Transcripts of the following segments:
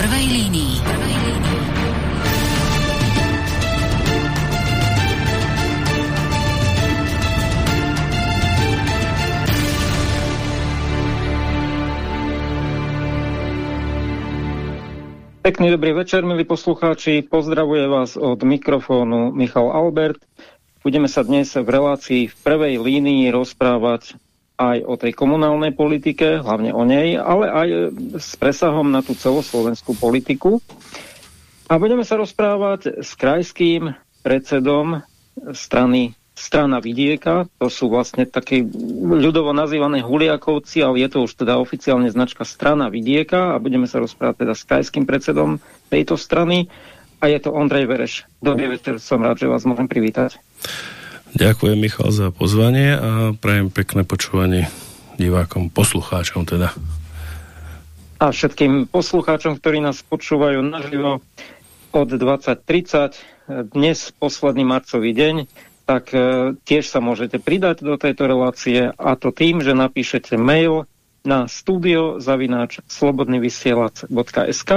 prvej línii. Pekný dobrý večer, milí poslucháči. Pozdravuje vás od mikrofónu Michal Albert. Budeme sa dnes v relácii v prvej línii rozprávať aj o tej komunálnej politike, hlavne o nej, ale aj s presahom na tú celoslovenskú politiku. A budeme sa rozprávať s krajským predsedom strany strana Vidieka, to sú vlastne také ľudovo nazývané Huliakovci, ale je to už teda oficiálne značka strana Vidieka a budeme sa rozprávať teda s krajským predsedom tejto strany a je to Ondrej Vereš. Dobrý večer, som rád, že vás môžem privítať. Ďakujem Michal za pozvanie a prajem pekné počúvanie divákom, poslucháčom teda. A všetkým poslucháčom, ktorí nás počúvajú naživo od 20.30, dnes posledný marcový deň, tak e, tiež sa môžete pridať do tejto relácie a to tým, že napíšete mail na studiozavináč slobodnyvysielac.sk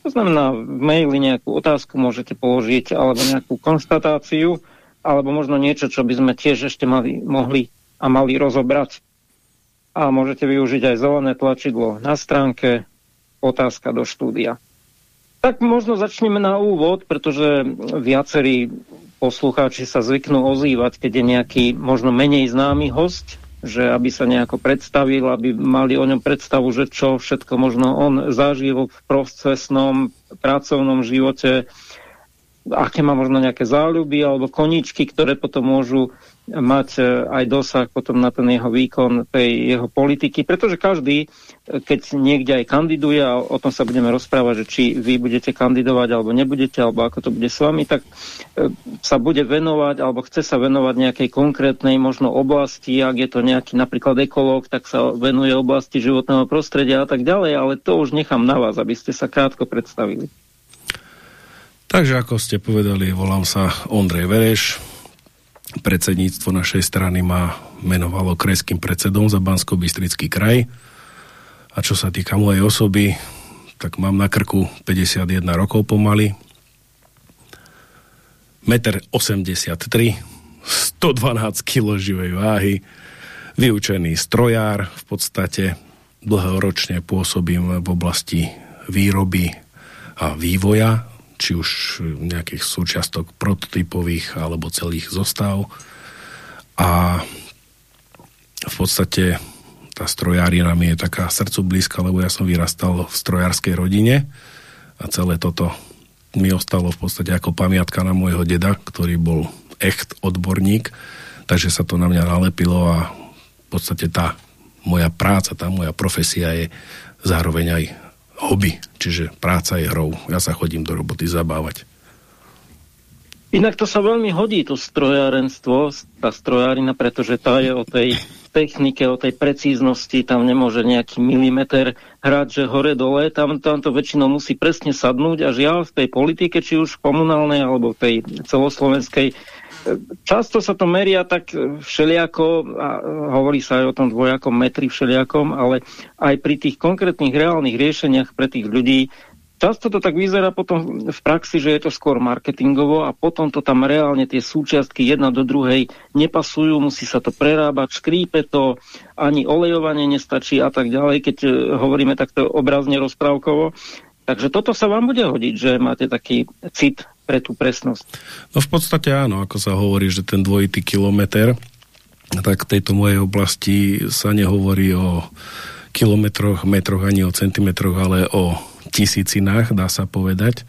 to znamená, v maili nejakú otázku môžete položiť alebo nejakú konstatáciu alebo možno niečo, čo by sme tiež ešte mali, mohli a mali rozobrať. A môžete využiť aj zelené tlačidlo na stránke otázka do štúdia. Tak možno začneme na úvod, pretože viacerí poslucháči sa zvyknú ozývať, keď je nejaký možno menej známy host, že aby sa nejako predstavil, aby mali o ňom predstavu, že čo všetko možno on zažil v procesnom pracovnom živote, aké má možno nejaké záľuby alebo koničky, ktoré potom môžu mať e, aj dosah potom na ten jeho výkon tej jeho politiky, pretože každý, e, keď niekde aj kandiduje, a o tom sa budeme rozprávať, že či vy budete kandidovať alebo nebudete, alebo ako to bude s vami, tak e, sa bude venovať, alebo chce sa venovať nejakej konkrétnej možno oblasti, ak je to nejaký napríklad ekológ, tak sa venuje oblasti životného prostredia a tak ďalej, ale to už nechám na vás, aby ste sa krátko predstavili. Takže ako ste povedali, volám sa Ondrej Vereš, predsedníctvo našej strany ma menovalo krajským predsedom za bansko bystrický kraj. A čo sa týka mojej osoby, tak mám na krku 51 rokov pomaly, 1,83 m, 112 kg živej váhy, vyučený strojár, v podstate dlhoročne pôsobím v oblasti výroby a vývoja či už nejakých súčiastok prototypových alebo celých zostav. A v podstate tá strojárina mi je taká srdcu blízka, lebo ja som vyrastal v strojárskej rodine a celé toto mi ostalo v podstate ako pamiatka na môjho deda, ktorý bol echt odborník, takže sa to na mňa nalepilo a v podstate tá moja práca, tá moja profesia je zároveň aj hobby, čiže práca je hrou. Ja sa chodím do roboty zabávať. Inak to sa veľmi hodí, to strojárenstvo, tá strojárina, pretože tá je o tej technike, o tej precíznosti, tam nemôže nejaký milimeter hrať, že hore-dole, tam, tam to väčšinou musí presne sadnúť a žiaľ v tej politike, či už komunálnej alebo tej celoslovenskej, Často sa to meria tak všeliako, a hovorí sa aj o tom dvojakom metri všeliakom, ale aj pri tých konkrétnych reálnych riešeniach pre tých ľudí Často to tak vyzerá potom v praxi, že je to skôr marketingovo a potom to tam reálne tie súčiastky jedna do druhej nepasujú, musí sa to prerábať, škrípe to, ani olejovanie nestačí a tak ďalej, keď e, hovoríme takto obrazne rozprávkovo. Takže toto sa vám bude hodiť, že máte taký cit pre tú presnosť. No v podstate áno, ako sa hovorí, že ten dvojitý kilometr, tak v tejto mojej oblasti sa nehovorí o kilometroch, metroch ani o centimetroch, ale o tisícinách, dá sa povedať.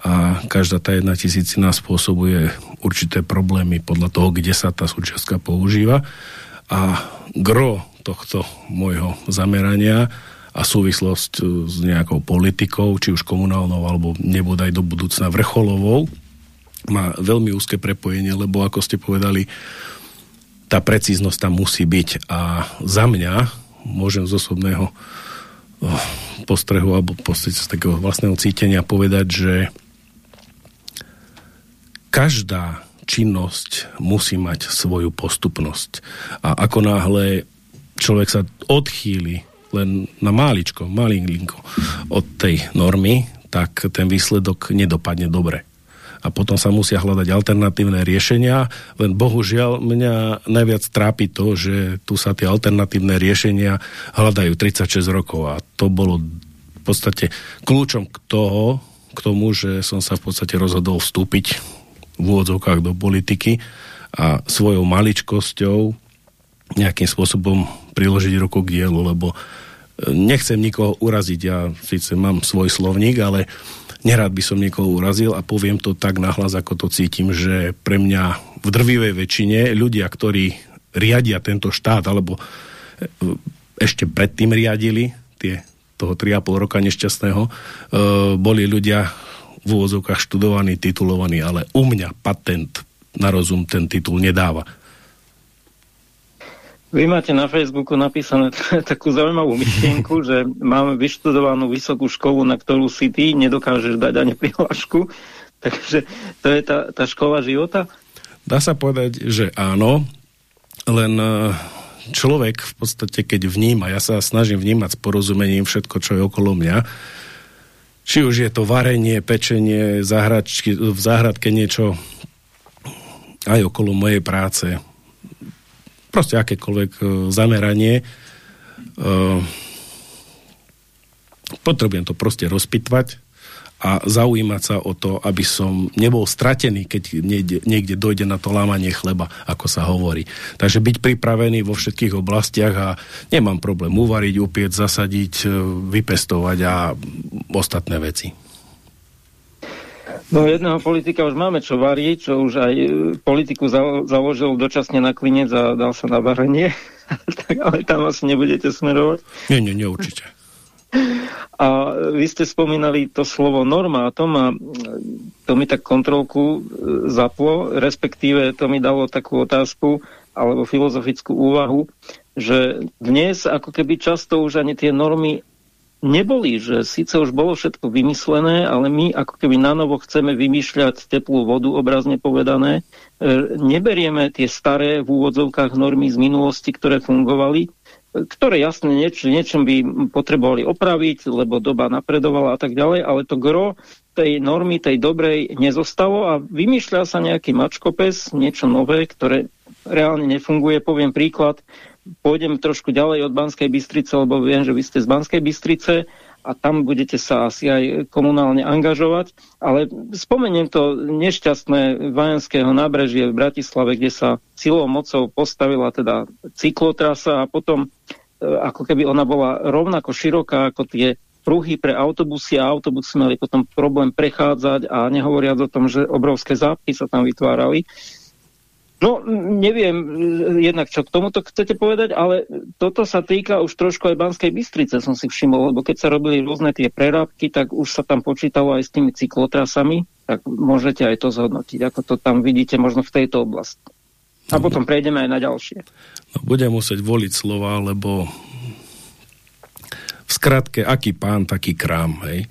A každá tá jedna tisícina spôsobuje určité problémy podľa toho, kde sa tá súčiastka používa. A gro tohto môjho zamerania a súvislosť e, s nejakou politikou, či už komunálnou, alebo nebodaj do budúcna vrcholovou, má veľmi úzke prepojenie, lebo ako ste povedali, tá precíznosť tam musí byť a za mňa môžem z osobného postrehu alebo z takého vlastného cítenia povedať, že každá činnosť musí mať svoju postupnosť. A ako náhle človek sa odchýli len na máličko, malinko od tej normy, tak ten výsledok nedopadne dobre. A potom sa musia hľadať alternatívne riešenia, len bohužiaľ mňa najviac trápi to, že tu sa tie alternatívne riešenia hľadajú 36 rokov a to bolo v podstate kľúčom k toho, k tomu, že som sa v podstate rozhodol vstúpiť v úvodzovkách do politiky a svojou maličkosťou nejakým spôsobom priložiť ruku k dielu, lebo nechcem nikoho uraziť, ja síce mám svoj slovník, ale Nerád by som niekoho urazil a poviem to tak nahlas, ako to cítim, že pre mňa v drvivej väčšine ľudia, ktorí riadia tento štát, alebo e, ešte predtým riadili tie, toho 3,5 roka nešťastného, e, boli ľudia v úvozovkách študovaní, titulovaní, ale u mňa patent na rozum ten titul nedáva. Vy máte na Facebooku napísané takú zaujímavú myšlienku, že máme vyštudovanú vysokú školu, na ktorú si ty nedokážeš dať ani prihlášku. Takže to je tá, tá škola života? Dá sa povedať, že áno, len e, človek v podstate, keď vníma, ja sa snažím vnímať s porozumením všetko, čo je okolo mňa, či už je to varenie, pečenie, v záhradke niečo aj okolo mojej práce, proste akékoľvek uh, zameranie. Uh, potrebujem to proste rozpitvať a zaujímať sa o to, aby som nebol stratený, keď niekde, niekde dojde na to lámanie chleba, ako sa hovorí. Takže byť pripravený vo všetkých oblastiach a nemám problém uvariť, upiec, zasadiť, e, vypestovať a ostatné veci. No jedného politika už máme čo variť, čo už aj e, politiku založil dočasne na klinec a dal sa na varenie. tak, ale tam asi nebudete smerovať. Nie, nie, nie, určite. A vy ste spomínali to slovo norma a to, ma, to mi tak kontrolku e, zaplo, respektíve to mi dalo takú otázku alebo filozofickú úvahu, že dnes ako keby často už ani tie normy neboli, že síce už bolo všetko vymyslené, ale my ako keby na novo chceme vymýšľať teplú vodu, obrazne povedané. E, neberieme tie staré v úvodzovkách normy z minulosti, ktoré fungovali, e, ktoré jasne nieč, niečom by potrebovali opraviť, lebo doba napredovala a tak ďalej, ale to gro tej normy, tej dobrej nezostalo a vymýšľa sa nejaký mačkopes, niečo nové, ktoré reálne nefunguje. Poviem príklad, pôjdem trošku ďalej od Banskej Bystrice, lebo viem, že vy ste z Banskej Bystrice a tam budete sa asi aj komunálne angažovať. Ale spomeniem to nešťastné vojenského nábrežie v Bratislave, kde sa silou mocou postavila teda cyklotrasa a potom e, ako keby ona bola rovnako široká ako tie pruhy pre autobusy a autobusy mali potom problém prechádzať a nehovoriac o tom, že obrovské zápky sa tam vytvárali. No, neviem jednak, čo k tomuto chcete povedať, ale toto sa týka už trošku aj Banskej Bystrice, som si všimol, lebo keď sa robili rôzne tie prerábky, tak už sa tam počítalo aj s tými cyklotrasami, tak môžete aj to zhodnotiť, ako to tam vidíte možno v tejto oblasti. A potom prejdeme aj na ďalšie. No, budem musieť voliť slova, lebo v skratke, aký pán, taký krám, hej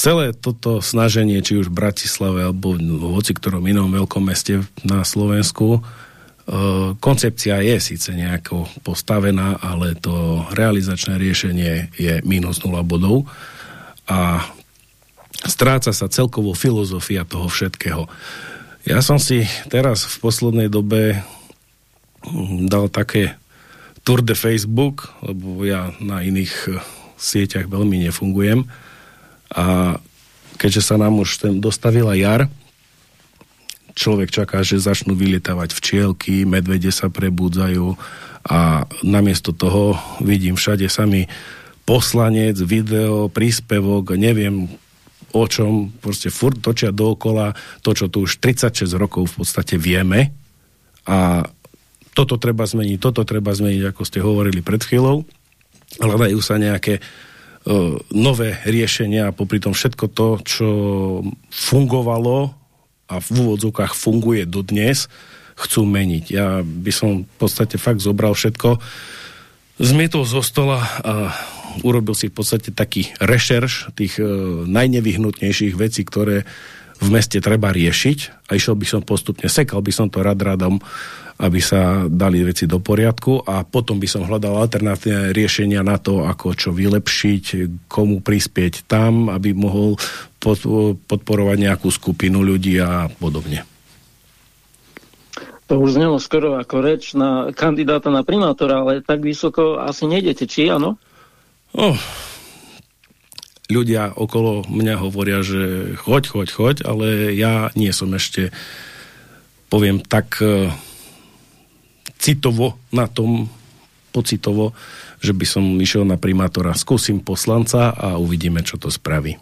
celé toto snaženie, či už v Bratislave alebo v hoci ktorom inom veľkom meste na Slovensku, e, koncepcia je síce nejako postavená, ale to realizačné riešenie je minus 0 bodov a stráca sa celkovo filozofia toho všetkého. Ja som si teraz v poslednej dobe mm, dal také tour de Facebook, lebo ja na iných e, sieťach veľmi nefungujem a keďže sa nám už ten dostavila jar, človek čaká, že začnú vylietávať včielky, medvede sa prebudzajú a namiesto toho vidím všade sami poslanec, video, príspevok, neviem o čom, proste furt točia dookola to, čo tu už 36 rokov v podstate vieme a toto treba zmeniť, toto treba zmeniť, ako ste hovorili pred chvíľou. Hľadajú sa nejaké E, nové riešenia a popri tom všetko to, čo fungovalo a v úvodzovkách funguje dodnes, chcú meniť. Ja by som v podstate fakt zobral všetko, zmietol zo stola a urobil si v podstate taký rešerš tých e, najnevyhnutnejších vecí, ktoré v meste treba riešiť a išiel by som postupne, sekal by som to rad radom aby sa dali veci do poriadku a potom by som hľadal alternatívne riešenia na to, ako čo vylepšiť, komu prispieť tam, aby mohol podporovať nejakú skupinu ľudí a podobne. To už znelo skoro ako reč na kandidáta na primátora, ale tak vysoko asi nejdete, či áno? Oh, ľudia okolo mňa hovoria, že choď, choď, choď, ale ja nie som ešte, poviem tak, uh, citovo na tom, pocitovo, že by som išiel na primátora. Skúsim poslanca a uvidíme, čo to spraví.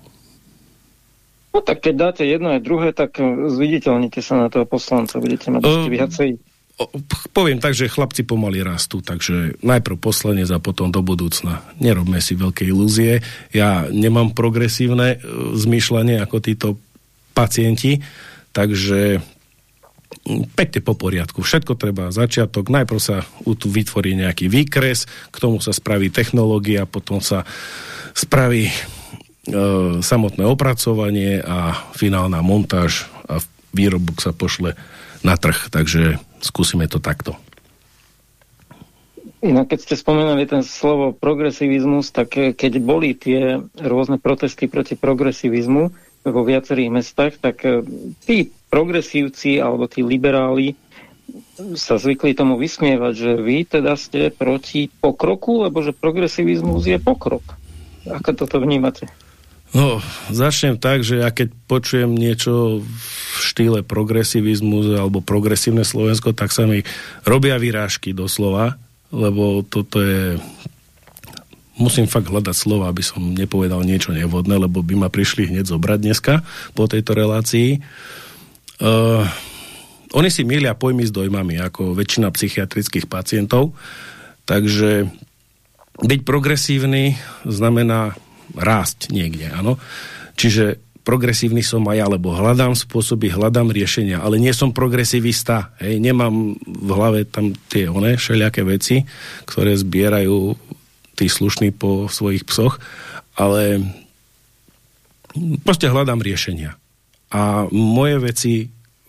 No tak keď dáte jedno aj druhé, tak e, zviditeľnite sa na toho poslanca, budete mať ešte viacej. Poviem tak, že chlapci pomaly rastú, takže najprv poslanec a potom do budúcna. Nerobme si veľké ilúzie. Ja nemám progresívne e, zmýšľanie ako títo pacienti, takže pekne po poriadku. Všetko treba začiatok. Najprv sa vytvorí nejaký výkres, k tomu sa spraví technológia, potom sa spraví e, samotné opracovanie a finálna montáž a výrobok sa pošle na trh. Takže skúsime to takto. Inak keď ste spomenuli ten slovo progresivizmus, tak e, keď boli tie rôzne protesty proti progresivizmu vo viacerých mestách, tak e, tí progresívci alebo tí liberáli sa zvykli tomu vysmievať, že vy teda ste proti pokroku, lebo že progresivizmus je pokrok. Ako toto vnímate? No, začnem tak, že ja keď počujem niečo v štýle progresivizmus alebo progresívne Slovensko, tak sa mi robia vyrážky doslova, lebo toto je musím fakt hľadať slova, aby som nepovedal niečo nevhodné, lebo by ma prišli hneď zobrať dneska po tejto relácii. Uh, oni si milia pojmy s dojmami, ako väčšina psychiatrických pacientov, takže byť progresívny znamená rásť niekde, áno. Čiže progresívny som aj ja, lebo hľadám spôsoby, hľadám riešenia, ale nie som progresivista, hej, nemám v hlave tam tie one, všelijaké veci, ktoré zbierajú tí slušní po svojich psoch, ale proste hľadám riešenia. A moje veci,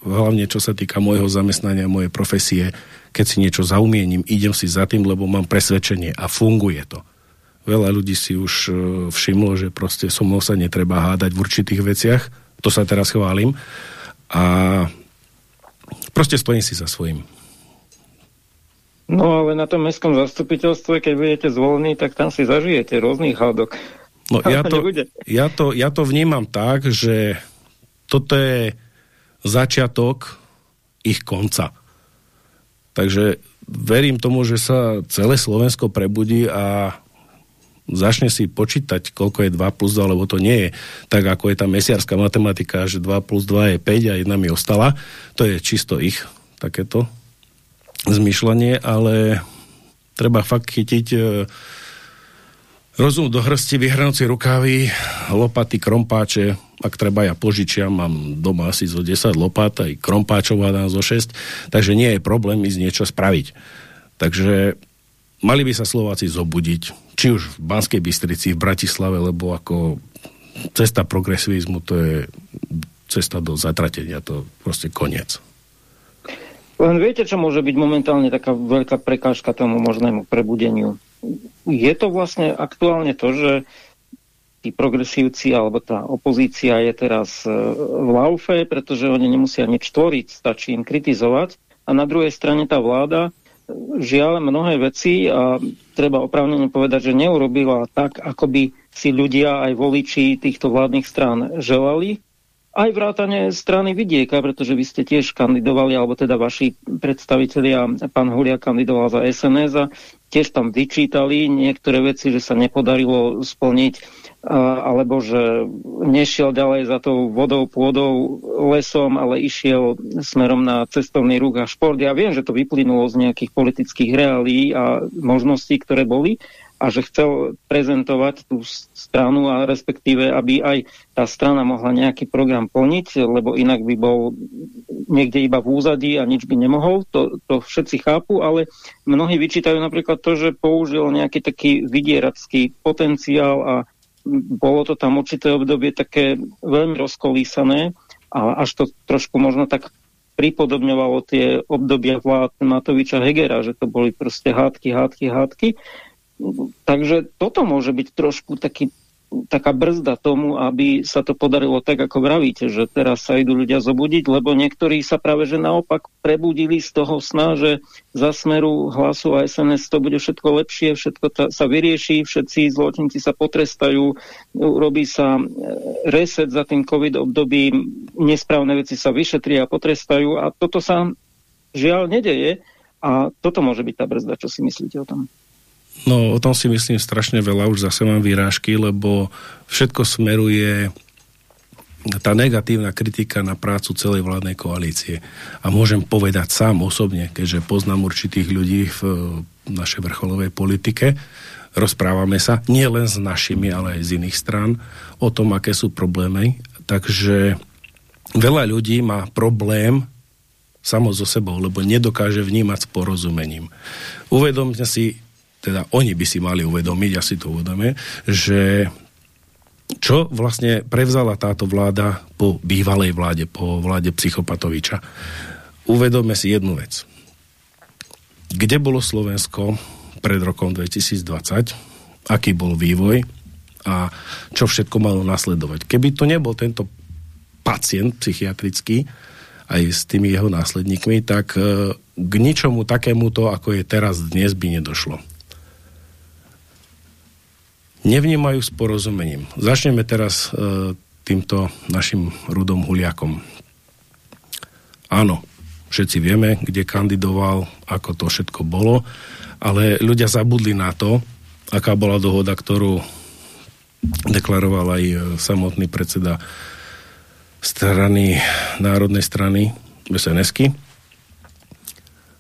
hlavne čo sa týka môjho zamestnania, mojej profesie, keď si niečo zaumiením, idem si za tým, lebo mám presvedčenie a funguje to. Veľa ľudí si už e, všimlo, že proste so mnou sa netreba hádať v určitých veciach. To sa teraz chválim. A proste stojím si za svojím. No ale na tom mestskom zastupiteľstve, keď budete zvolení, tak tam si zažijete rôznych hádok. No ja to, ja, to, ja to vnímam tak, že toto je začiatok ich konca. Takže verím tomu, že sa celé Slovensko prebudí a začne si počítať, koľko je 2 plus 2, lebo to nie je tak, ako je tá mesiarská matematika, že 2 plus 2 je 5 a jedna mi ostala. To je čisto ich takéto zmyšľanie, ale treba fakt chytiť e, rozum do hrsti, vyhrnúci rukávy, lopaty, krompáče, ak treba ja požičiam, mám doma asi zo 10 lopat, aj krompáčov hádam zo 6, takže nie je problém ísť niečo spraviť. Takže mali by sa Slováci zobudiť, či už v Banskej Bystrici, v Bratislave, lebo ako cesta progresivizmu to je cesta do zatratenia, to proste koniec. Len viete, čo môže byť momentálne taká veľká prekážka tomu možnému prebudeniu? Je to vlastne aktuálne to, že tí progresívci alebo tá opozícia je teraz e, v laufe, pretože oni nemusia nič tvoriť, stačí im kritizovať. A na druhej strane tá vláda e, žiaľ mnohé veci a treba opravnene povedať, že neurobila tak, ako by si ľudia aj voliči týchto vládnych strán želali. Aj vrátane strany Vidieka, pretože vy ste tiež kandidovali, alebo teda vaši predstavitelia, pán Hulia kandidoval za SNS a tiež tam vyčítali niektoré veci, že sa nepodarilo splniť alebo že nešiel ďalej za tou vodou, pôdou, lesom, ale išiel smerom na cestovný ruch a šport. Ja viem, že to vyplynulo z nejakých politických reálí a možností, ktoré boli a že chcel prezentovať tú stranu a respektíve, aby aj tá strana mohla nejaký program plniť, lebo inak by bol niekde iba v úzadí a nič by nemohol. To, to všetci chápu, ale mnohí vyčítajú napríklad to, že použil nejaký taký vydieracký potenciál a bolo to tam určité obdobie také veľmi rozkolísané a až to trošku možno tak pripodobňovalo tie obdobia vlád Matoviča Hegera, že to boli proste hádky, hádky, hádky. Takže toto môže byť trošku taký taká brzda tomu, aby sa to podarilo tak, ako vravíte, že teraz sa idú ľudia zobudiť, lebo niektorí sa práve že naopak prebudili z toho sna, že za smeru hlasu a SNS to bude všetko lepšie, všetko sa vyrieši, všetci zločinci sa potrestajú, robí sa e, reset za tým COVID obdobím, nesprávne veci sa vyšetria a potrestajú a toto sa žiaľ nedeje a toto môže byť tá brzda, čo si myslíte o tom? No, o tom si myslím strašne veľa, už zase mám vyrážky, lebo všetko smeruje tá negatívna kritika na prácu celej vládnej koalície. A môžem povedať sám osobne, keďže poznám určitých ľudí v našej vrcholovej politike, rozprávame sa nie len s našimi, ale aj z iných strán o tom, aké sú problémy. Takže veľa ľudí má problém samo so sebou, lebo nedokáže vnímať s porozumením. Uvedomte si teda oni by si mali uvedomiť, ja si to uvedomie, že čo vlastne prevzala táto vláda po bývalej vláde, po vláde Psychopatoviča. Uvedome si jednu vec. Kde bolo Slovensko pred rokom 2020? Aký bol vývoj? A čo všetko malo nasledovať? Keby to nebol tento pacient psychiatrický, aj s tými jeho následníkmi, tak e, k ničomu takémuto, ako je teraz dnes, by nedošlo nevnímajú s porozumením. Začneme teraz e, týmto našim Rudom Huliakom. Áno, všetci vieme, kde kandidoval, ako to všetko bolo, ale ľudia zabudli na to, aká bola dohoda, ktorú deklaroval aj e, samotný predseda strany, národnej strany sns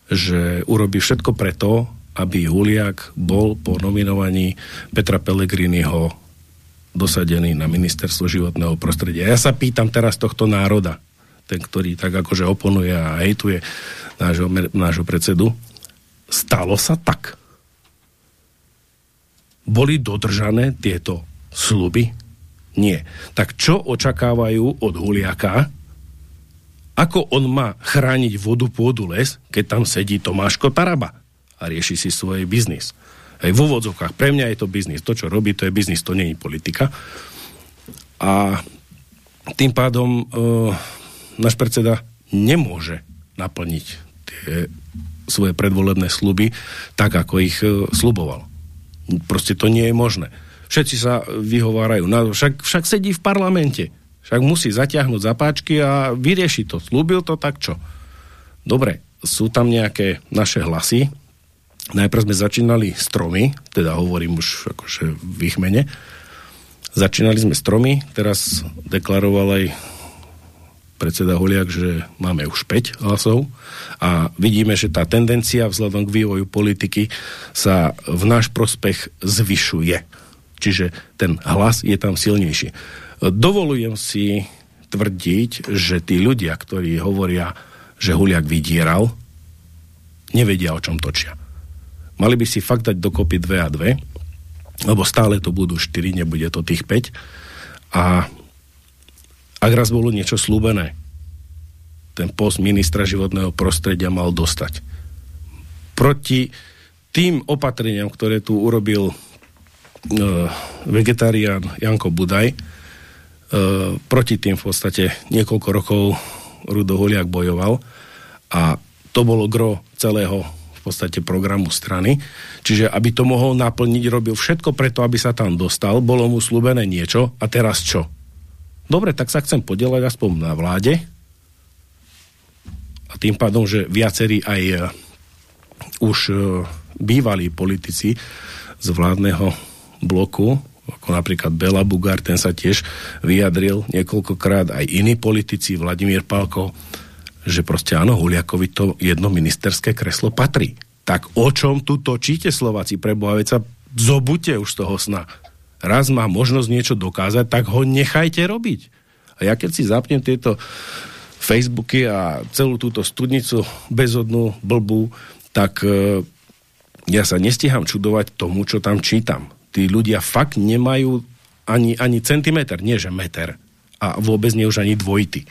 že urobí všetko preto, aby Huliak bol po nominovaní Petra Pellegriniho dosadený na ministerstvo životného prostredia. Ja sa pýtam teraz tohto národa, ten, ktorý tak akože oponuje a hejtuje nášho, nášho predsedu, stalo sa tak? Boli dodržané tieto sluby? Nie. Tak čo očakávajú od Huliaka? Ako on má chrániť vodu, pôdu, les, keď tam sedí Tomáško Taraba? A rieši si svoj biznis. Aj v úvodzovkách. Pre mňa je to biznis. To, čo robí, to je biznis, to nie je politika. A tým pádom e, náš predseda nemôže naplniť tie svoje predvolebné sluby tak, ako ich e, sluboval. Proste to nie je možné. Všetci sa vyhovárajú. No, však, však sedí v parlamente. Však musí zatiahnuť zapáčky a vyrieši to. Slúbil to, tak čo? Dobre, sú tam nejaké naše hlasy, Najprv sme začínali stromy, teda hovorím už akože v ich mene. Začínali sme stromy, teraz deklaroval aj predseda Holiak, že máme už 5 hlasov a vidíme, že tá tendencia vzhľadom k vývoju politiky sa v náš prospech zvyšuje. Čiže ten hlas je tam silnejší. Dovolujem si tvrdiť, že tí ľudia, ktorí hovoria, že Huliak vydieral, nevedia, o čom točia. Mali by si fakt dať dokopy 2 a 2, lebo stále to budú 4, nebude to tých 5. A ak raz bolo niečo slúbené, ten post ministra životného prostredia mal dostať. Proti tým opatreniam, ktoré tu urobil uh, vegetarián Janko Budaj, uh, proti tým v podstate niekoľko rokov Rudo Holiak bojoval a to bolo gro celého podstate programu strany. Čiže aby to mohol naplniť, robil všetko preto, aby sa tam dostal, bolo mu slúbené niečo a teraz čo? Dobre, tak sa chcem podielať aspoň na vláde a tým pádom, že viacerí aj uh, už uh, bývalí politici z vládneho bloku, ako napríklad Bela Bugár, ten sa tiež vyjadril niekoľkokrát, aj iní politici, Vladimír Palko, že proste áno, Huliakovi to jedno ministerské kreslo patrí. Tak o čom tu točíte Slováci preboha, veď sa zobute už z toho sna. Raz má možnosť niečo dokázať, tak ho nechajte robiť. A ja keď si zapnem tieto Facebooky a celú túto studnicu bezodnú, blbú, tak e, ja sa nestiham čudovať tomu, čo tam čítam. Tí ľudia fakt nemajú ani, ani centimeter, nie že meter. A vôbec nie už ani dvojty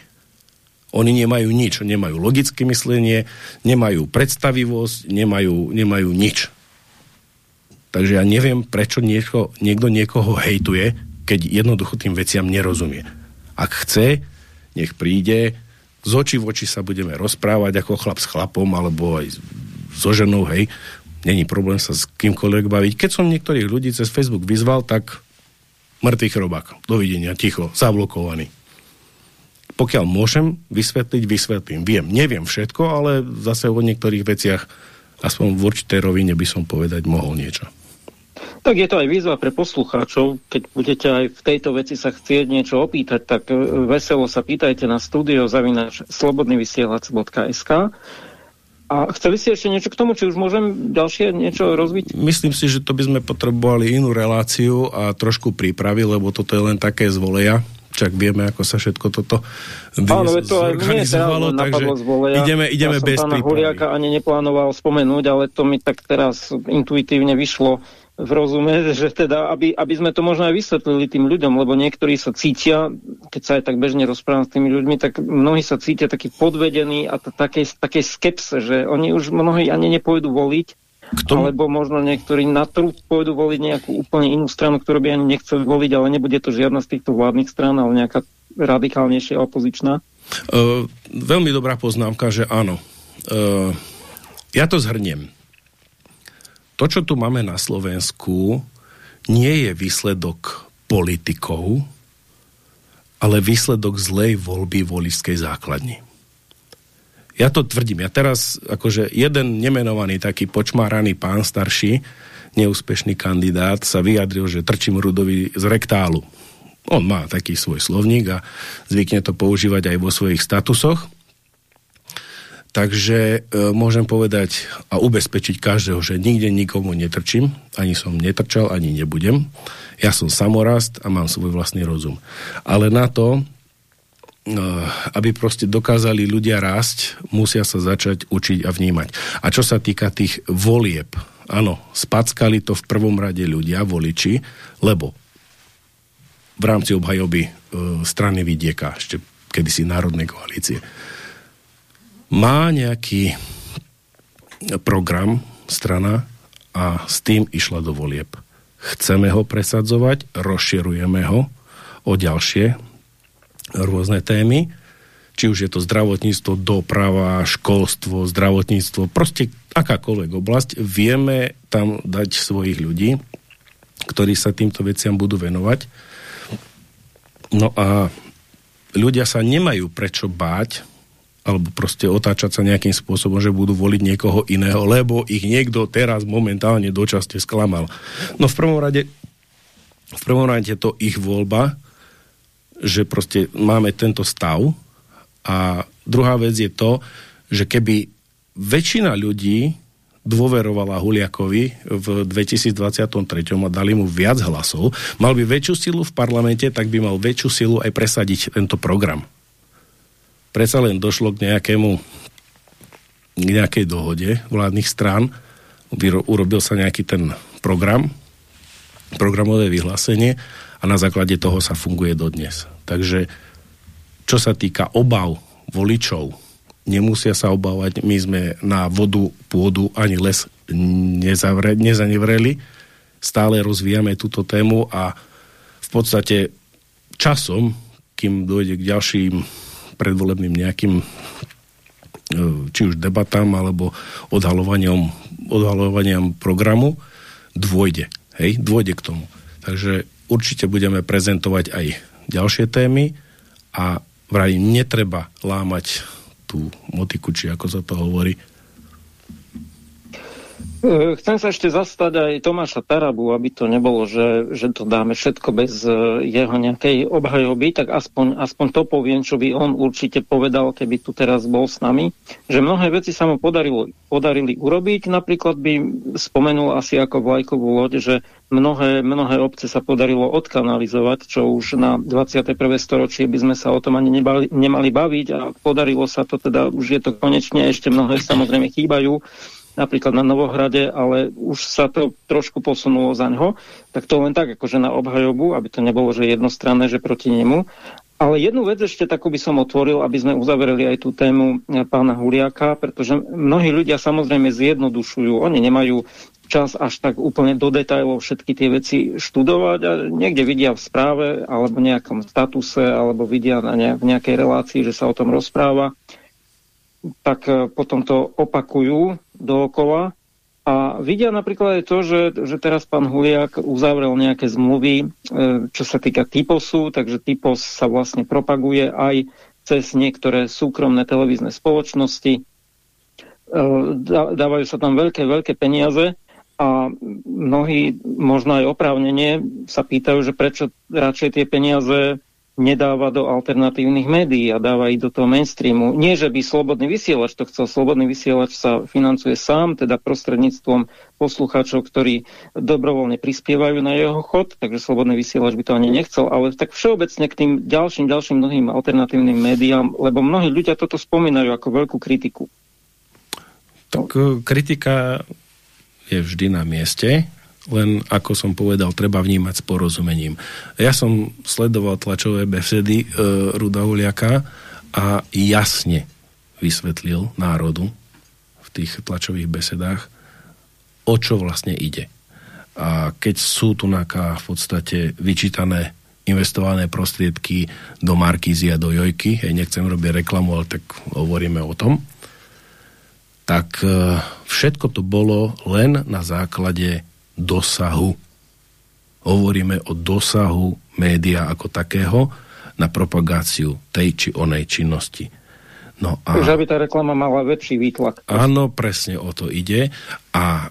Oni nemajú nič, nemajú logické myslenie, nemajú predstavivosť, nemajú, nemajú nič. Takže ja neviem, prečo nieko, niekto niekoho hejtuje, keď jednoducho tým veciam nerozumie. Ak chce, nech príde, z očí v oči sa budeme rozprávať ako chlap s chlapom, alebo aj so ženou, hej, není problém sa s kýmkoľvek baviť. Keď som niektorých ľudí cez Facebook vyzval, tak mŕtvý chrobák, dovidenia, ticho, zablokovaný pokiaľ môžem vysvetliť, vysvetlím. Viem, neviem všetko, ale zase o niektorých veciach aspoň v určitej rovine by som povedať mohol niečo. Tak je to aj výzva pre poslucháčov, keď budete aj v tejto veci sa chcieť niečo opýtať, tak e, veselo sa pýtajte na studio zavinač slobodnyvysielac.sk a chceli ste ešte niečo k tomu, či už môžem ďalšie niečo rozviť? Myslím si, že to by sme potrebovali inú reláciu a trošku prípravy, lebo toto je len také zvoleja však vieme, ako sa všetko toto Áno, to aj mne teraz napadlo z voleja. Ideme, ideme ja bez pána. Huriaka ani neplánoval spomenúť, ale to mi tak teraz intuitívne vyšlo v rozume, že teda, aby, aby sme to možno aj vysvetlili tým ľuďom, lebo niektorí sa cítia, keď sa aj tak bežne rozprávam s tými ľuďmi, tak mnohí sa cítia takí podvedení a takej, takej skepse, že oni už mnohí ani nepôjdu voliť, tomu... Alebo možno niektorí na trú pôjdu voliť nejakú úplne inú stranu, ktorú by ani nechceli voliť, ale nebude to žiadna z týchto vládnych strán, ale nejaká radikálnejšia opozičná? Uh, veľmi dobrá poznámka, že áno. Uh, ja to zhrniem. To, čo tu máme na Slovensku, nie je výsledok politikov, ale výsledok zlej voľby voličskej základni. Ja to tvrdím. Ja teraz, akože jeden nemenovaný taký počmáraný pán starší, neúspešný kandidát, sa vyjadril, že trčím Rudovi z rektálu. On má taký svoj slovník a zvykne to používať aj vo svojich statusoch. Takže e, môžem povedať a ubezpečiť každého, že nikde nikomu netrčím, ani som netrčal, ani nebudem. Ja som samorast a mám svoj vlastný rozum. Ale na to, aby proste dokázali ľudia rásť, musia sa začať učiť a vnímať. A čo sa týka tých volieb, áno, spackali to v prvom rade ľudia, voliči, lebo v rámci obhajoby e, strany Vidieka, ešte kedysi Národnej koalície, má nejaký program strana a s tým išla do volieb. Chceme ho presadzovať, rozširujeme ho o ďalšie rôzne témy, či už je to zdravotníctvo, doprava, školstvo, zdravotníctvo, proste akákoľvek oblasť, vieme tam dať svojich ľudí, ktorí sa týmto veciam budú venovať. No a ľudia sa nemajú prečo báť, alebo proste otáčať sa nejakým spôsobom, že budú voliť niekoho iného, lebo ich niekto teraz momentálne dočasne sklamal. No v prvom rade v prvom rade to ich voľba, že proste máme tento stav. A druhá vec je to, že keby väčšina ľudí dôverovala Huliakovi v 2023 a dali mu viac hlasov, mal by väčšiu silu v parlamente, tak by mal väčšiu silu aj presadiť tento program. Predsa len došlo k nejakému k nejakej dohode vládnych strán, urobil sa nejaký ten program, programové vyhlásenie a na základe toho sa funguje dodnes. Takže čo sa týka obav voličov, nemusia sa obávať, my sme na vodu, pôdu ani les nezavre, nezanevreli, stále rozvíjame túto tému a v podstate časom, kým dojde k ďalším predvolebným nejakým e, či už debatám alebo odhalovaniam, odhalovaniam programu, dôjde. Hej, dôjde k tomu. Takže určite budeme prezentovať aj ďalšie témy a vraj netreba lámať tú motiku, či ako sa to hovorí, chcem sa ešte zastať aj Tomáša Tarabu, aby to nebolo, že, že to dáme všetko bez e, jeho nejakej obhajoby, tak aspoň, aspoň to poviem, čo by on určite povedal, keby tu teraz bol s nami, že mnohé veci sa mu podarilo, podarili urobiť. Napríklad by spomenul asi ako vlajkovú loď, že mnohé, mnohé obce sa podarilo odkanalizovať, čo už na 21. storočie by sme sa o tom ani nebali, nemali baviť a podarilo sa to teda, už je to konečne, ešte mnohé samozrejme chýbajú napríklad na Novohrade, ale už sa to trošku posunulo za ňo, tak to len tak akože na obhajobu, aby to nebolo, že jednostranné, že proti nemu. Ale jednu vec ešte takú by som otvoril, aby sme uzavereli aj tú tému e, pána Huliaka, pretože mnohí ľudia samozrejme zjednodušujú. Oni nemajú čas až tak úplne do detajlov všetky tie veci študovať a niekde vidia v správe alebo nejakom statuse alebo vidia na ne, v nejakej relácii, že sa o tom rozpráva, tak e, potom to opakujú dookola a vidia napríklad aj to, že, že teraz pán Huliak uzavrel nejaké zmluvy, e, čo sa týka typosu, takže typos sa vlastne propaguje aj cez niektoré súkromné televízne spoločnosti. E, dávajú sa tam veľké, veľké peniaze a mnohí, možno aj oprávnenie, sa pýtajú, že prečo radšej tie peniaze nedáva do alternatívnych médií a dáva ich do toho mainstreamu. Nie, že by Slobodný vysielač to chcel. Slobodný vysielač sa financuje sám, teda prostredníctvom poslucháčov, ktorí dobrovoľne prispievajú na jeho chod, takže Slobodný vysielač by to ani nechcel, ale tak všeobecne k tým ďalším, ďalším mnohým alternatívnym médiám, lebo mnohí ľudia toto spomínajú ako veľkú kritiku. Tak e, kritika je vždy na mieste len ako som povedal, treba vnímať s porozumením. Ja som sledoval tlačové besedy e, Ruda Uliaka a jasne vysvetlil národu v tých tlačových besedách, o čo vlastne ide. A keď sú tu v podstate vyčítané investované prostriedky do Markízy a do Jojky, ja nechcem robiť reklamu, ale tak hovoríme o tom, tak e, všetko to bolo len na základe dosahu. Hovoríme o dosahu média ako takého na propagáciu tej či onej činnosti. No a... Že aby tá reklama mala väčší výtlak. Áno, presne o to ide. A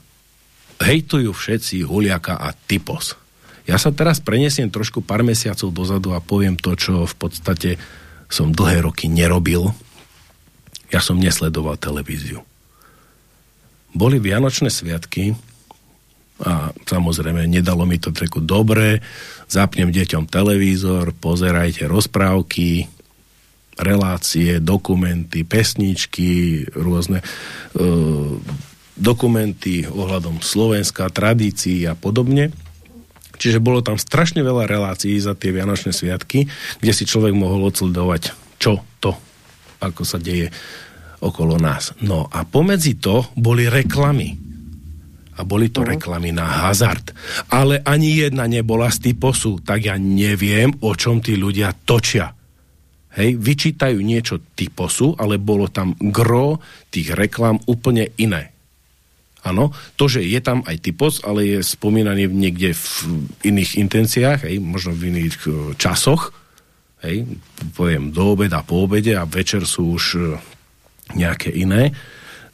hejtujú všetci Huliaka a Typos. Ja sa teraz prenesiem trošku pár mesiacov dozadu a poviem to, čo v podstate som dlhé roky nerobil. Ja som nesledoval televíziu. Boli Vianočné sviatky a samozrejme nedalo mi to treku dobre, zapnem deťom televízor, pozerajte rozprávky, relácie, dokumenty, pesničky, rôzne e, dokumenty ohľadom Slovenska, tradícií a podobne. Čiže bolo tam strašne veľa relácií za tie Vianočné sviatky, kde si človek mohol odsledovať, čo to, ako sa deje okolo nás. No a pomedzi to boli reklamy a boli to uh-huh. reklamy na hazard. Ale ani jedna nebola z typosu, tak ja neviem, o čom tí ľudia točia. Hej, vyčítajú niečo typosu, ale bolo tam gro tých reklám úplne iné. Áno, to, že je tam aj typos, ale je spomínaný niekde v iných intenciách, hej, možno v iných e, časoch, hej, poviem do obeda, po obede a večer sú už e, nejaké iné,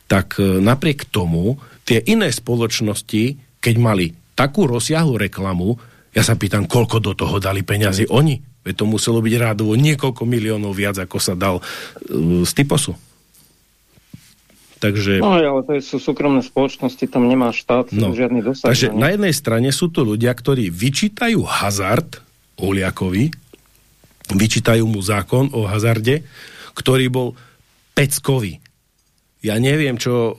tak e, napriek tomu tie iné spoločnosti, keď mali takú rozsiahlu reklamu, ja sa pýtam, koľko do toho dali peňazí oni. Veď to muselo byť rádovo niekoľko miliónov viac, ako sa dal uh, z typosu. Takže... No ale to sú súkromné spoločnosti, tam nemá štát no, žiadny dosah. Takže ne? na jednej strane sú to ľudia, ktorí vyčítajú hazard Uliakovi, vyčítajú mu zákon o hazarde, ktorý bol peckový. Ja neviem, čo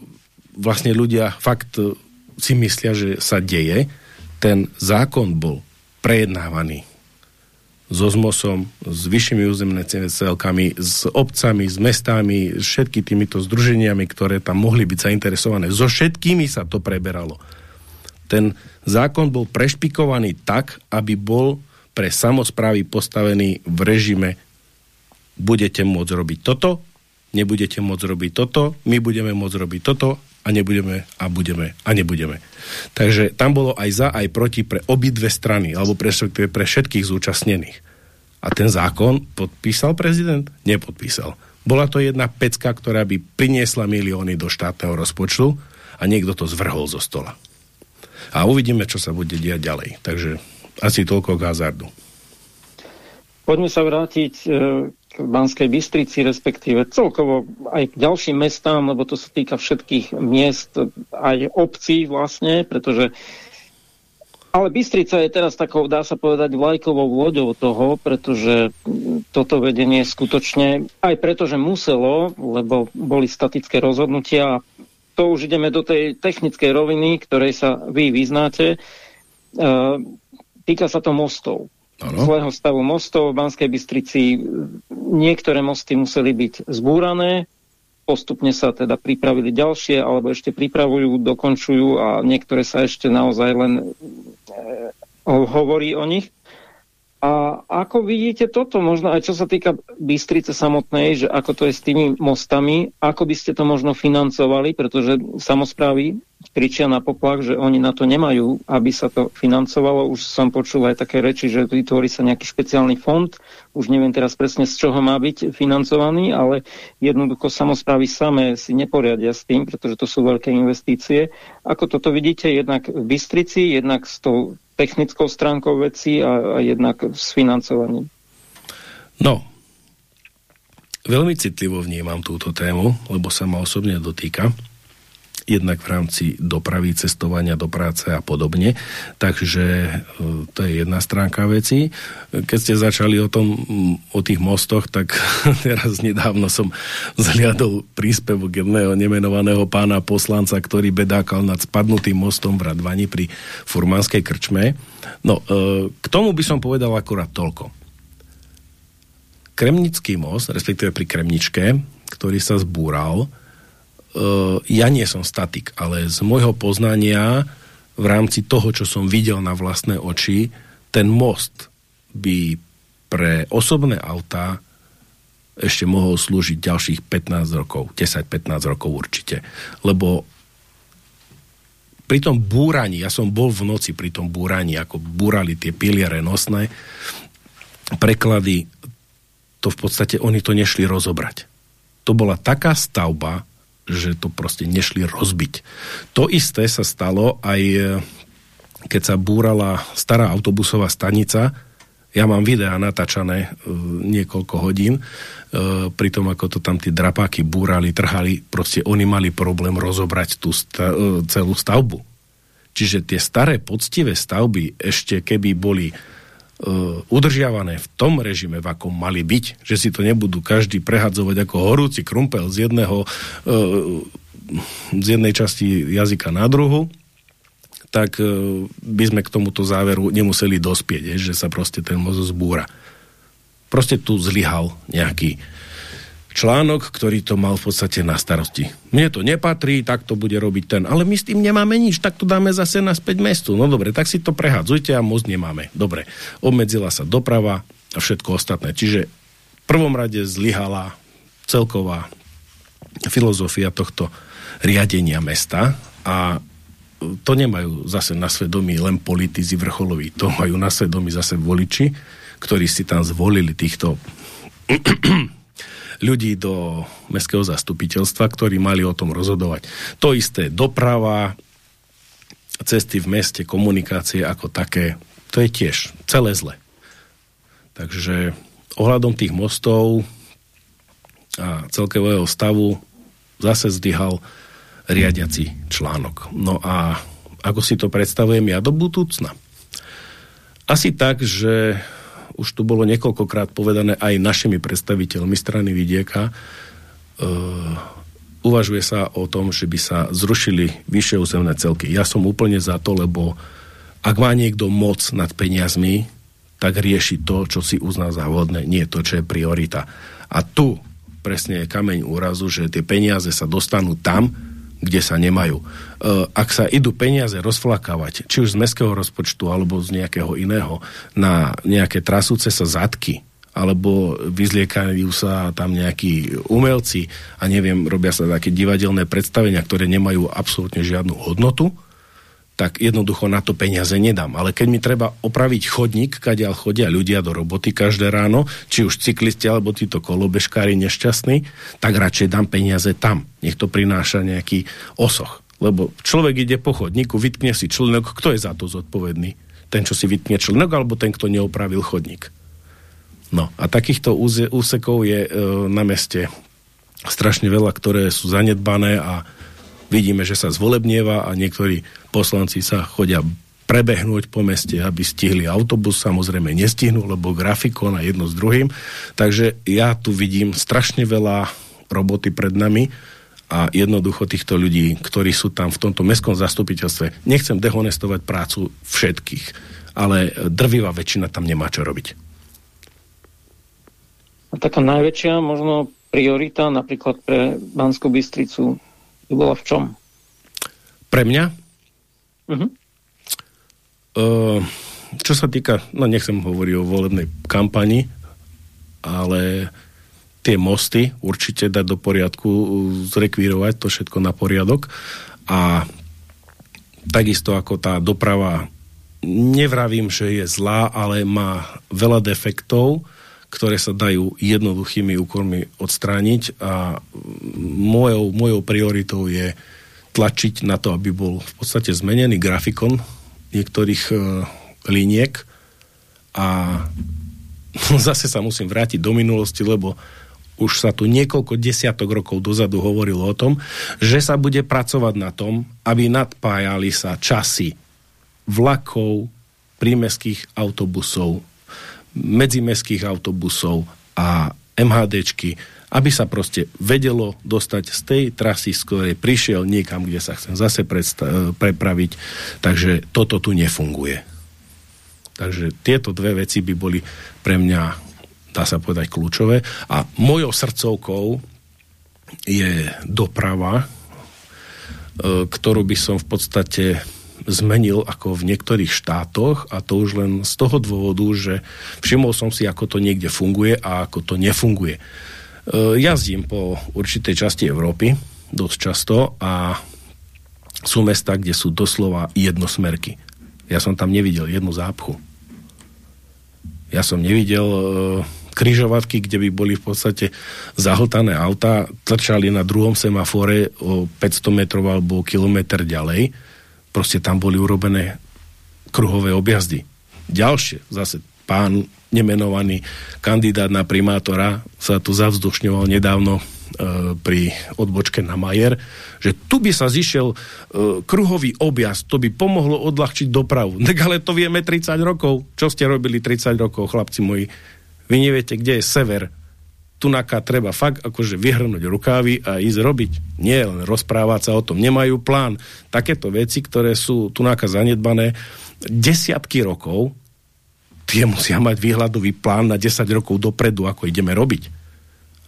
vlastne ľudia fakt e, si myslia, že sa deje. Ten zákon bol prejednávaný so ZMOSom, s vyššími územnými celkami, s obcami, s mestami, s všetky týmito združeniami, ktoré tam mohli byť zainteresované. So všetkými sa to preberalo. Ten zákon bol prešpikovaný tak, aby bol pre samozprávy postavený v režime budete môcť robiť toto, nebudete môcť robiť toto, my budeme môcť robiť toto a nebudeme a budeme a nebudeme. Takže tam bolo aj za, aj proti pre obidve strany, alebo pre, pre všetkých zúčastnených. A ten zákon podpísal prezident? Nepodpísal. Bola to jedna pecka, ktorá by priniesla milióny do štátneho rozpočtu a niekto to zvrhol zo stola. A uvidíme, čo sa bude diať ďalej. Takže asi toľko k hazardu. Poďme sa vrátiť e, Banskej Bystrici, respektíve celkovo aj k ďalším mestám, lebo to sa týka všetkých miest, aj obcí vlastne, pretože ale Bystrica je teraz takou, dá sa povedať, vlajkovou loďou toho, pretože toto vedenie skutočne, aj preto, že muselo, lebo boli statické rozhodnutia, to už ideme do tej technickej roviny, ktorej sa vy vyznáte, e, týka sa to mostov. Zlého stavu mostov v Banskej Bystrici. Niektoré mosty museli byť zbúrané, postupne sa teda pripravili ďalšie, alebo ešte pripravujú, dokončujú a niektoré sa ešte naozaj len e, hovorí o nich. A ako vidíte toto, možno aj čo sa týka Bystrice samotnej, že ako to je s tými mostami, ako by ste to možno financovali, pretože samozprávy kričia na poplach, že oni na to nemajú, aby sa to financovalo. Už som počul aj také reči, že vytvorí sa nejaký špeciálny fond, už neviem teraz presne z čoho má byť financovaný, ale jednoducho samozprávy samé si neporiadia s tým, pretože to sú veľké investície. Ako toto vidíte jednak v Bystrici, jednak s tou technickou stránkou veci a, a jednak s financovaním. No, veľmi citlivo vnímam túto tému, lebo sa ma osobne dotýka jednak v rámci dopravy, cestovania do práce a podobne. Takže e, to je jedna stránka veci. Keď ste začali o tom, o tých mostoch, tak teraz nedávno som zhliadol príspevok jedného nemenovaného pána poslanca, ktorý bedákal nad spadnutým mostom v Radvani pri Furmanskej krčme. No, e, k tomu by som povedal akurát toľko. Kremnický most, respektíve pri Kremničke, ktorý sa zbúral, ja nie som statik, ale z môjho poznania v rámci toho, čo som videl na vlastné oči, ten most by pre osobné autá ešte mohol slúžiť ďalších 15 rokov, 10-15 rokov určite. Lebo pri tom búraní, ja som bol v noci pri tom búraní, ako búrali tie piliere nosné, preklady, to v podstate oni to nešli rozobrať. To bola taká stavba, že to proste nešli rozbiť. To isté sa stalo aj e, keď sa búrala stará autobusová stanica, ja mám videá natáčané uh, niekoľko hodín, uh, pri tom, ako to tam tí drapáky búrali, trhali, proste oni mali problém rozobrať tú sta- uh, celú stavbu. Čiže tie staré poctivé stavby, ešte keby boli udržiavané v tom režime, v akom mali byť, že si to nebudú každý prehadzovať ako horúci krumpel z jedného uh, z jednej časti jazyka na druhu, tak uh, by sme k tomuto záveru nemuseli dospieť, že sa proste ten mozog zbúra. Proste tu zlyhal nejaký článok, ktorý to mal v podstate na starosti. Mne to nepatrí, tak to bude robiť ten. Ale my s tým nemáme nič, tak to dáme zase naspäť mestu. No dobre, tak si to prehadzujte a most nemáme. Dobre, obmedzila sa doprava a všetko ostatné. Čiže v prvom rade zlyhala celková filozofia tohto riadenia mesta a to nemajú zase na svedomí len politici vrcholoví, to majú na svedomí zase voliči, ktorí si tam zvolili týchto ľudí do mestského zastupiteľstva, ktorí mali o tom rozhodovať. To isté doprava, cesty v meste, komunikácie ako také, to je tiež celé zle. Takže ohľadom tých mostov a celkového stavu zase zdyhal riadiaci článok. No a ako si to predstavujem ja do budúcna? Asi tak, že už tu bolo niekoľkokrát povedané aj našimi predstaviteľmi strany Vidieka, uh, uvažuje sa o tom, že by sa zrušili vyššie územné celky. Ja som úplne za to, lebo ak má niekto moc nad peniazmi, tak rieši to, čo si uzná za vhodné, nie to, čo je priorita. A tu presne je kameň úrazu, že tie peniaze sa dostanú tam, kde sa nemajú. E, ak sa idú peniaze rozflakávať, či už z mestského rozpočtu alebo z nejakého iného, na nejaké trasúce sa zadky, alebo vyzliekajú sa tam nejakí umelci a neviem, robia sa také divadelné predstavenia, ktoré nemajú absolútne žiadnu hodnotu, tak jednoducho na to peniaze nedám. Ale keď mi treba opraviť chodník, kadiaľ chodia ľudia do roboty každé ráno, či už cyklisti alebo títo kolobežkári nešťastní, tak radšej dám peniaze tam. Nech to prináša nejaký osoch. Lebo človek ide po chodníku, vytkne si člnok, kto je za to zodpovedný? Ten, čo si vytkne člnok, alebo ten, kto neopravil chodník? No a takýchto úsekov je e, na meste strašne veľa, ktoré sú zanedbané a vidíme, že sa zvolebnieva a niektorí poslanci sa chodia prebehnúť po meste, aby stihli autobus, samozrejme nestihnú, lebo grafikon a jedno s druhým. Takže ja tu vidím strašne veľa roboty pred nami a jednoducho týchto ľudí, ktorí sú tam v tomto mestskom zastupiteľstve, nechcem dehonestovať prácu všetkých, ale drvivá väčšina tam nemá čo robiť. A taká najväčšia možno priorita napríklad pre Banskú Bystricu by bola v čom? Pre mňa? Uh-huh. Uh, čo sa týka, no nechcem hovoriť o volebnej kampani, ale tie mosty určite dať do poriadku, zrekvírovať to všetko na poriadok a takisto ako tá doprava nevravím, že je zlá, ale má veľa defektov, ktoré sa dajú jednoduchými úkormi odstrániť a mojou, mojou prioritou je tlačiť na to, aby bol v podstate zmenený grafikon niektorých e, liniek. A zase sa musím vrátiť do minulosti, lebo už sa tu niekoľko desiatok rokov dozadu hovorilo o tom, že sa bude pracovať na tom, aby nadpájali sa časy vlakov, prímeských autobusov, medzimeských autobusov a MHDčky, aby sa proste vedelo dostať z tej trasy, z ktorej prišiel niekam, kde sa chcem zase prepraviť. Takže toto tu nefunguje. Takže tieto dve veci by boli pre mňa, dá sa povedať, kľúčové. A mojou srdcovkou je doprava, e, ktorú by som v podstate zmenil ako v niektorých štátoch a to už len z toho dôvodu, že všimol som si, ako to niekde funguje a ako to nefunguje. E, jazdím po určitej časti Európy dosť často a sú mesta, kde sú doslova jednosmerky. Ja som tam nevidel jednu zápchu. Ja som nevidel e, križovatky, kde by boli v podstate zahltané auta, trčali na druhom semafore o 500 metrov alebo kilometr ďalej. Proste tam boli urobené kruhové objazdy. Ďalšie, zase pán nemenovaný kandidát na primátora sa tu zavzdušňoval nedávno E, pri odbočke na Majer, že tu by sa zišiel e, kruhový objazd, to by pomohlo odľahčiť dopravu. Tak ale to vieme 30 rokov. Čo ste robili 30 rokov, chlapci moji? Vy neviete, kde je sever. Tunaká treba fakt akože vyhrnúť rukávy a ísť robiť. Nie len rozprávať sa o tom. Nemajú plán. Takéto veci, ktoré sú tunaká zanedbané desiatky rokov, tie musia mať výhľadový plán na 10 rokov dopredu, ako ideme robiť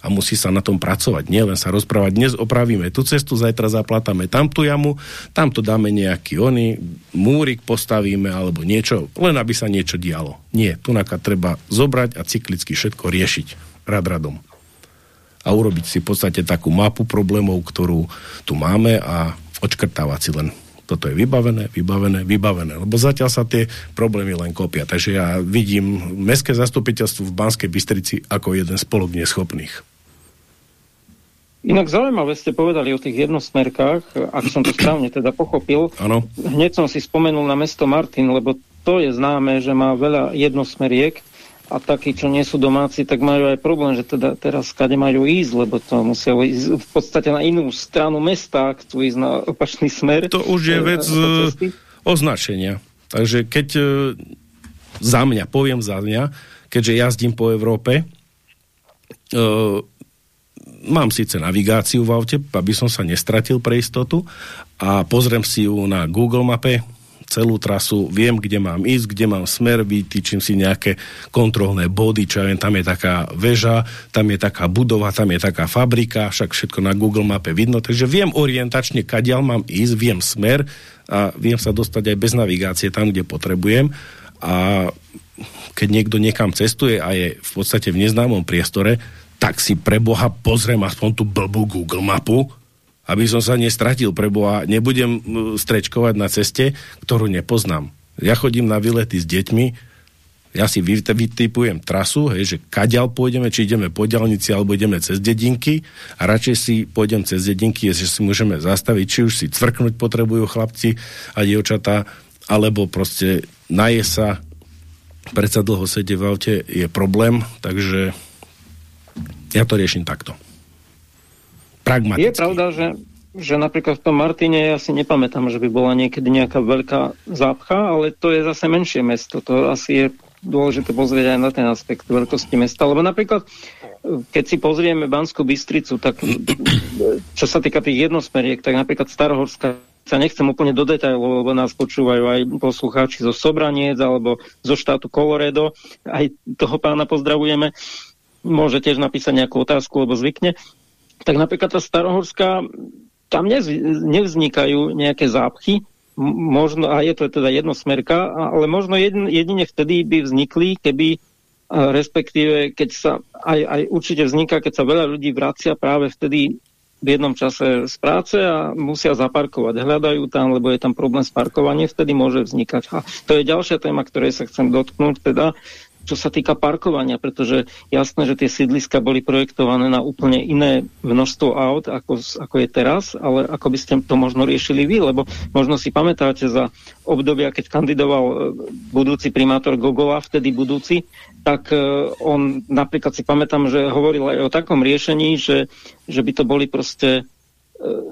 a musí sa na tom pracovať. Nie len sa rozprávať, dnes opravíme tú cestu, zajtra zaplatáme tamtu jamu, tamto dáme nejaký ony, múrik postavíme alebo niečo, len aby sa niečo dialo. Nie, tu treba zobrať a cyklicky všetko riešiť rad radom. A urobiť si v podstate takú mapu problémov, ktorú tu máme a odškrtávať si len toto je vybavené, vybavené, vybavené. Lebo zatiaľ sa tie problémy len kopia. Takže ja vidím Mestské zastupiteľstvo v Banskej Bystrici ako jeden spolok neschopných. Inak zaujímavé ste povedali o tých jednosmerkách, ak som to správne teda pochopil. Ano. Hneď som si spomenul na mesto Martin, lebo to je známe, že má veľa jednosmeriek a takí, čo nie sú domáci, tak majú aj problém, že teda teraz kade majú ísť, lebo to musia ísť v podstate na inú stranu mesta, chcú ísť na opačný smer. To už je vec e, označenia. Takže keď e, za mňa, poviem za mňa, keďže jazdím po Európe, e, mám síce navigáciu v aute, aby som sa nestratil pre istotu a pozriem si ju na Google mape, celú trasu, viem, kde mám ísť, kde mám smer, vytýčim si nejaké kontrolné body, čo ja viem, tam je taká väža, tam je taká budova, tam je taká fabrika, však všetko na Google mape vidno, takže viem orientačne, kadiaľ mám ísť, viem smer a viem sa dostať aj bez navigácie tam, kde potrebujem. A keď niekto niekam cestuje a je v podstate v neznámom priestore, tak si pre Boha pozriem aspoň tú blbú Google mapu, aby som sa nestratil pre Boha. Nebudem strečkovať na ceste, ktorú nepoznám. Ja chodím na výlety s deťmi, ja si vytipujem trasu, hej, že kaďal pôjdeme, či ideme po diálnici, alebo ideme cez dedinky a radšej si pôjdem cez dedinky, že si môžeme zastaviť, či už si cvrknúť potrebujú chlapci a dievčatá, alebo proste naje sa, predsa dlho sedie v aute je problém, takže ja to riešim takto. Pragmaticky. Je pravda, že, že napríklad v tom Martine ja si nepamätám, že by bola niekedy nejaká veľká zápcha, ale to je zase menšie mesto. To asi je dôležité pozrieť aj na ten aspekt veľkosti mesta. Lebo napríklad, keď si pozrieme Banskú Bystricu, tak čo sa týka tých jednosmeriek, tak napríklad Starohorská sa nechcem úplne do detailov, lebo nás počúvajú aj poslucháči zo Sobraniec alebo zo štátu Colorado. Aj toho pána pozdravujeme. Môže tiež napísať nejakú otázku, lebo zvykne. Tak napríklad tá Starohorská, tam nevznikajú nejaké zápchy, možno, a je to teda jednosmerka, ale možno jedin, jedine vtedy by vznikli, keby respektíve keď sa aj, aj určite vzniká, keď sa veľa ľudí vracia práve vtedy v jednom čase z práce a musia zaparkovať. Hľadajú tam, lebo je tam problém s parkovaním, vtedy môže vznikať. A to je ďalšia téma, ktorej sa chcem dotknúť, teda čo sa týka parkovania, pretože jasné, že tie sídliska boli projektované na úplne iné množstvo aut, ako, ako je teraz, ale ako by ste to možno riešili vy, lebo možno si pamätáte za obdobia, keď kandidoval e, budúci primátor Gogola, vtedy budúci, tak e, on napríklad si pamätám, že hovoril aj o takom riešení, že, že by to boli proste e,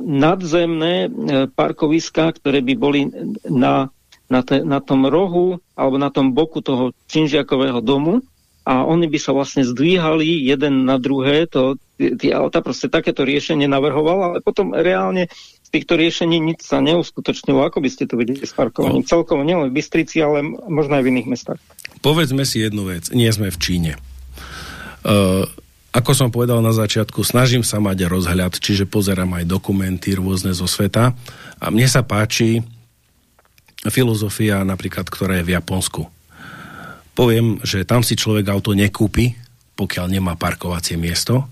nadzemné parkoviská, ktoré by boli na na, te, na tom rohu alebo na tom boku toho činžiakového domu a oni by sa vlastne zdvíhali jeden na druhé, to, tie auta proste takéto riešenie navrhoval, ale potom reálne z týchto riešení nič sa neuskutočnilo. Ako by ste to videli s parkovaním? No. Celkovo nielen v Bystrici, ale možno aj v iných mestách. Povedzme si jednu vec. Nie sme v Číne. Uh, ako som povedal na začiatku, snažím sa mať rozhľad, čiže pozerám aj dokumenty rôzne zo sveta a mne sa páči, filozofia napríklad, ktorá je v Japonsku. Poviem, že tam si človek auto nekúpi, pokiaľ nemá parkovacie miesto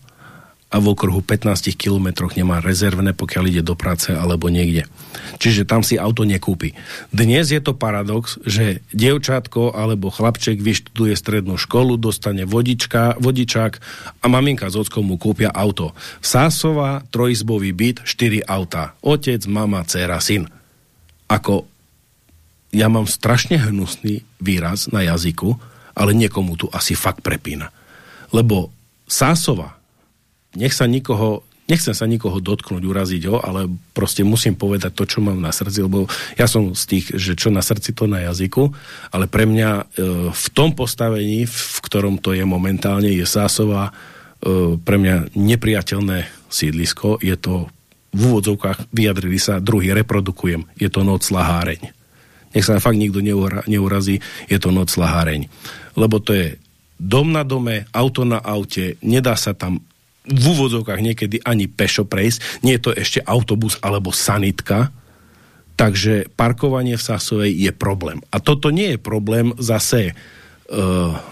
a v okruhu 15 kilometroch nemá rezervné, pokiaľ ide do práce alebo niekde. Čiže tam si auto nekúpi. Dnes je to paradox, že dievčátko alebo chlapček vyštuduje strednú školu, dostane vodička, vodičák a maminka s ockom mu kúpia auto. Sásová, trojizbový byt, 4 auta. Otec, mama, dcera, syn. Ako ja mám strašne hnusný výraz na jazyku, ale niekomu tu asi fakt prepína. Lebo Sásova, nech sa nikoho, nechcem sa nikoho dotknúť, uraziť ho, ale proste musím povedať to, čo mám na srdci, lebo ja som z tých, že čo na srdci, to na jazyku, ale pre mňa e, v tom postavení, v ktorom to je momentálne, je Sásova e, pre mňa nepriateľné sídlisko, je to v úvodzovkách vyjadrili sa, druhý reprodukujem, je to noc laháreň nech sa fakt nikto neurazí, je to noc laháreň. Lebo to je dom na dome, auto na aute, nedá sa tam v úvodzovkách niekedy ani pešo prejsť, nie je to ešte autobus alebo sanitka, takže parkovanie v Sasovej je problém. A toto nie je problém zase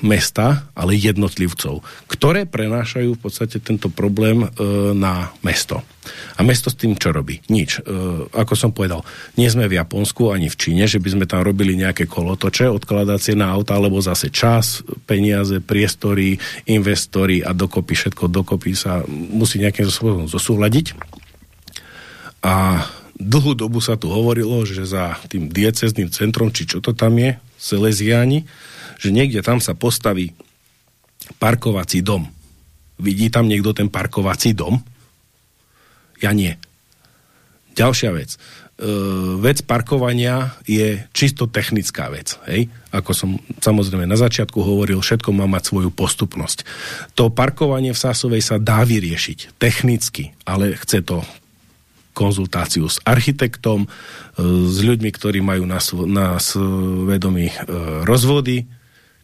mesta, ale jednotlivcov, ktoré prenášajú v podstate tento problém e, na mesto. A mesto s tým čo robí? Nič. E, ako som povedal, nie sme v Japonsku ani v Číne, že by sme tam robili nejaké kolotoče, odkladacie na auta, alebo zase čas, peniaze, priestory, investory a dokopy, všetko dokopy sa musí nejakým spôsobom zosúhľadiť. A dlhú dobu sa tu hovorilo, že za tým diecezným centrom, či čo to tam je, Seleziáni, že niekde tam sa postaví parkovací dom. Vidí tam niekto ten parkovací dom? Ja nie. Ďalšia vec. E, vec parkovania je čisto technická vec. Hej? Ako som samozrejme na začiatku hovoril, všetko má mať svoju postupnosť. To parkovanie v Sásovej sa dá vyriešiť technicky, ale chce to konzultáciu s architektom, e, s ľuďmi, ktorí majú na, na svedomí e, rozvody,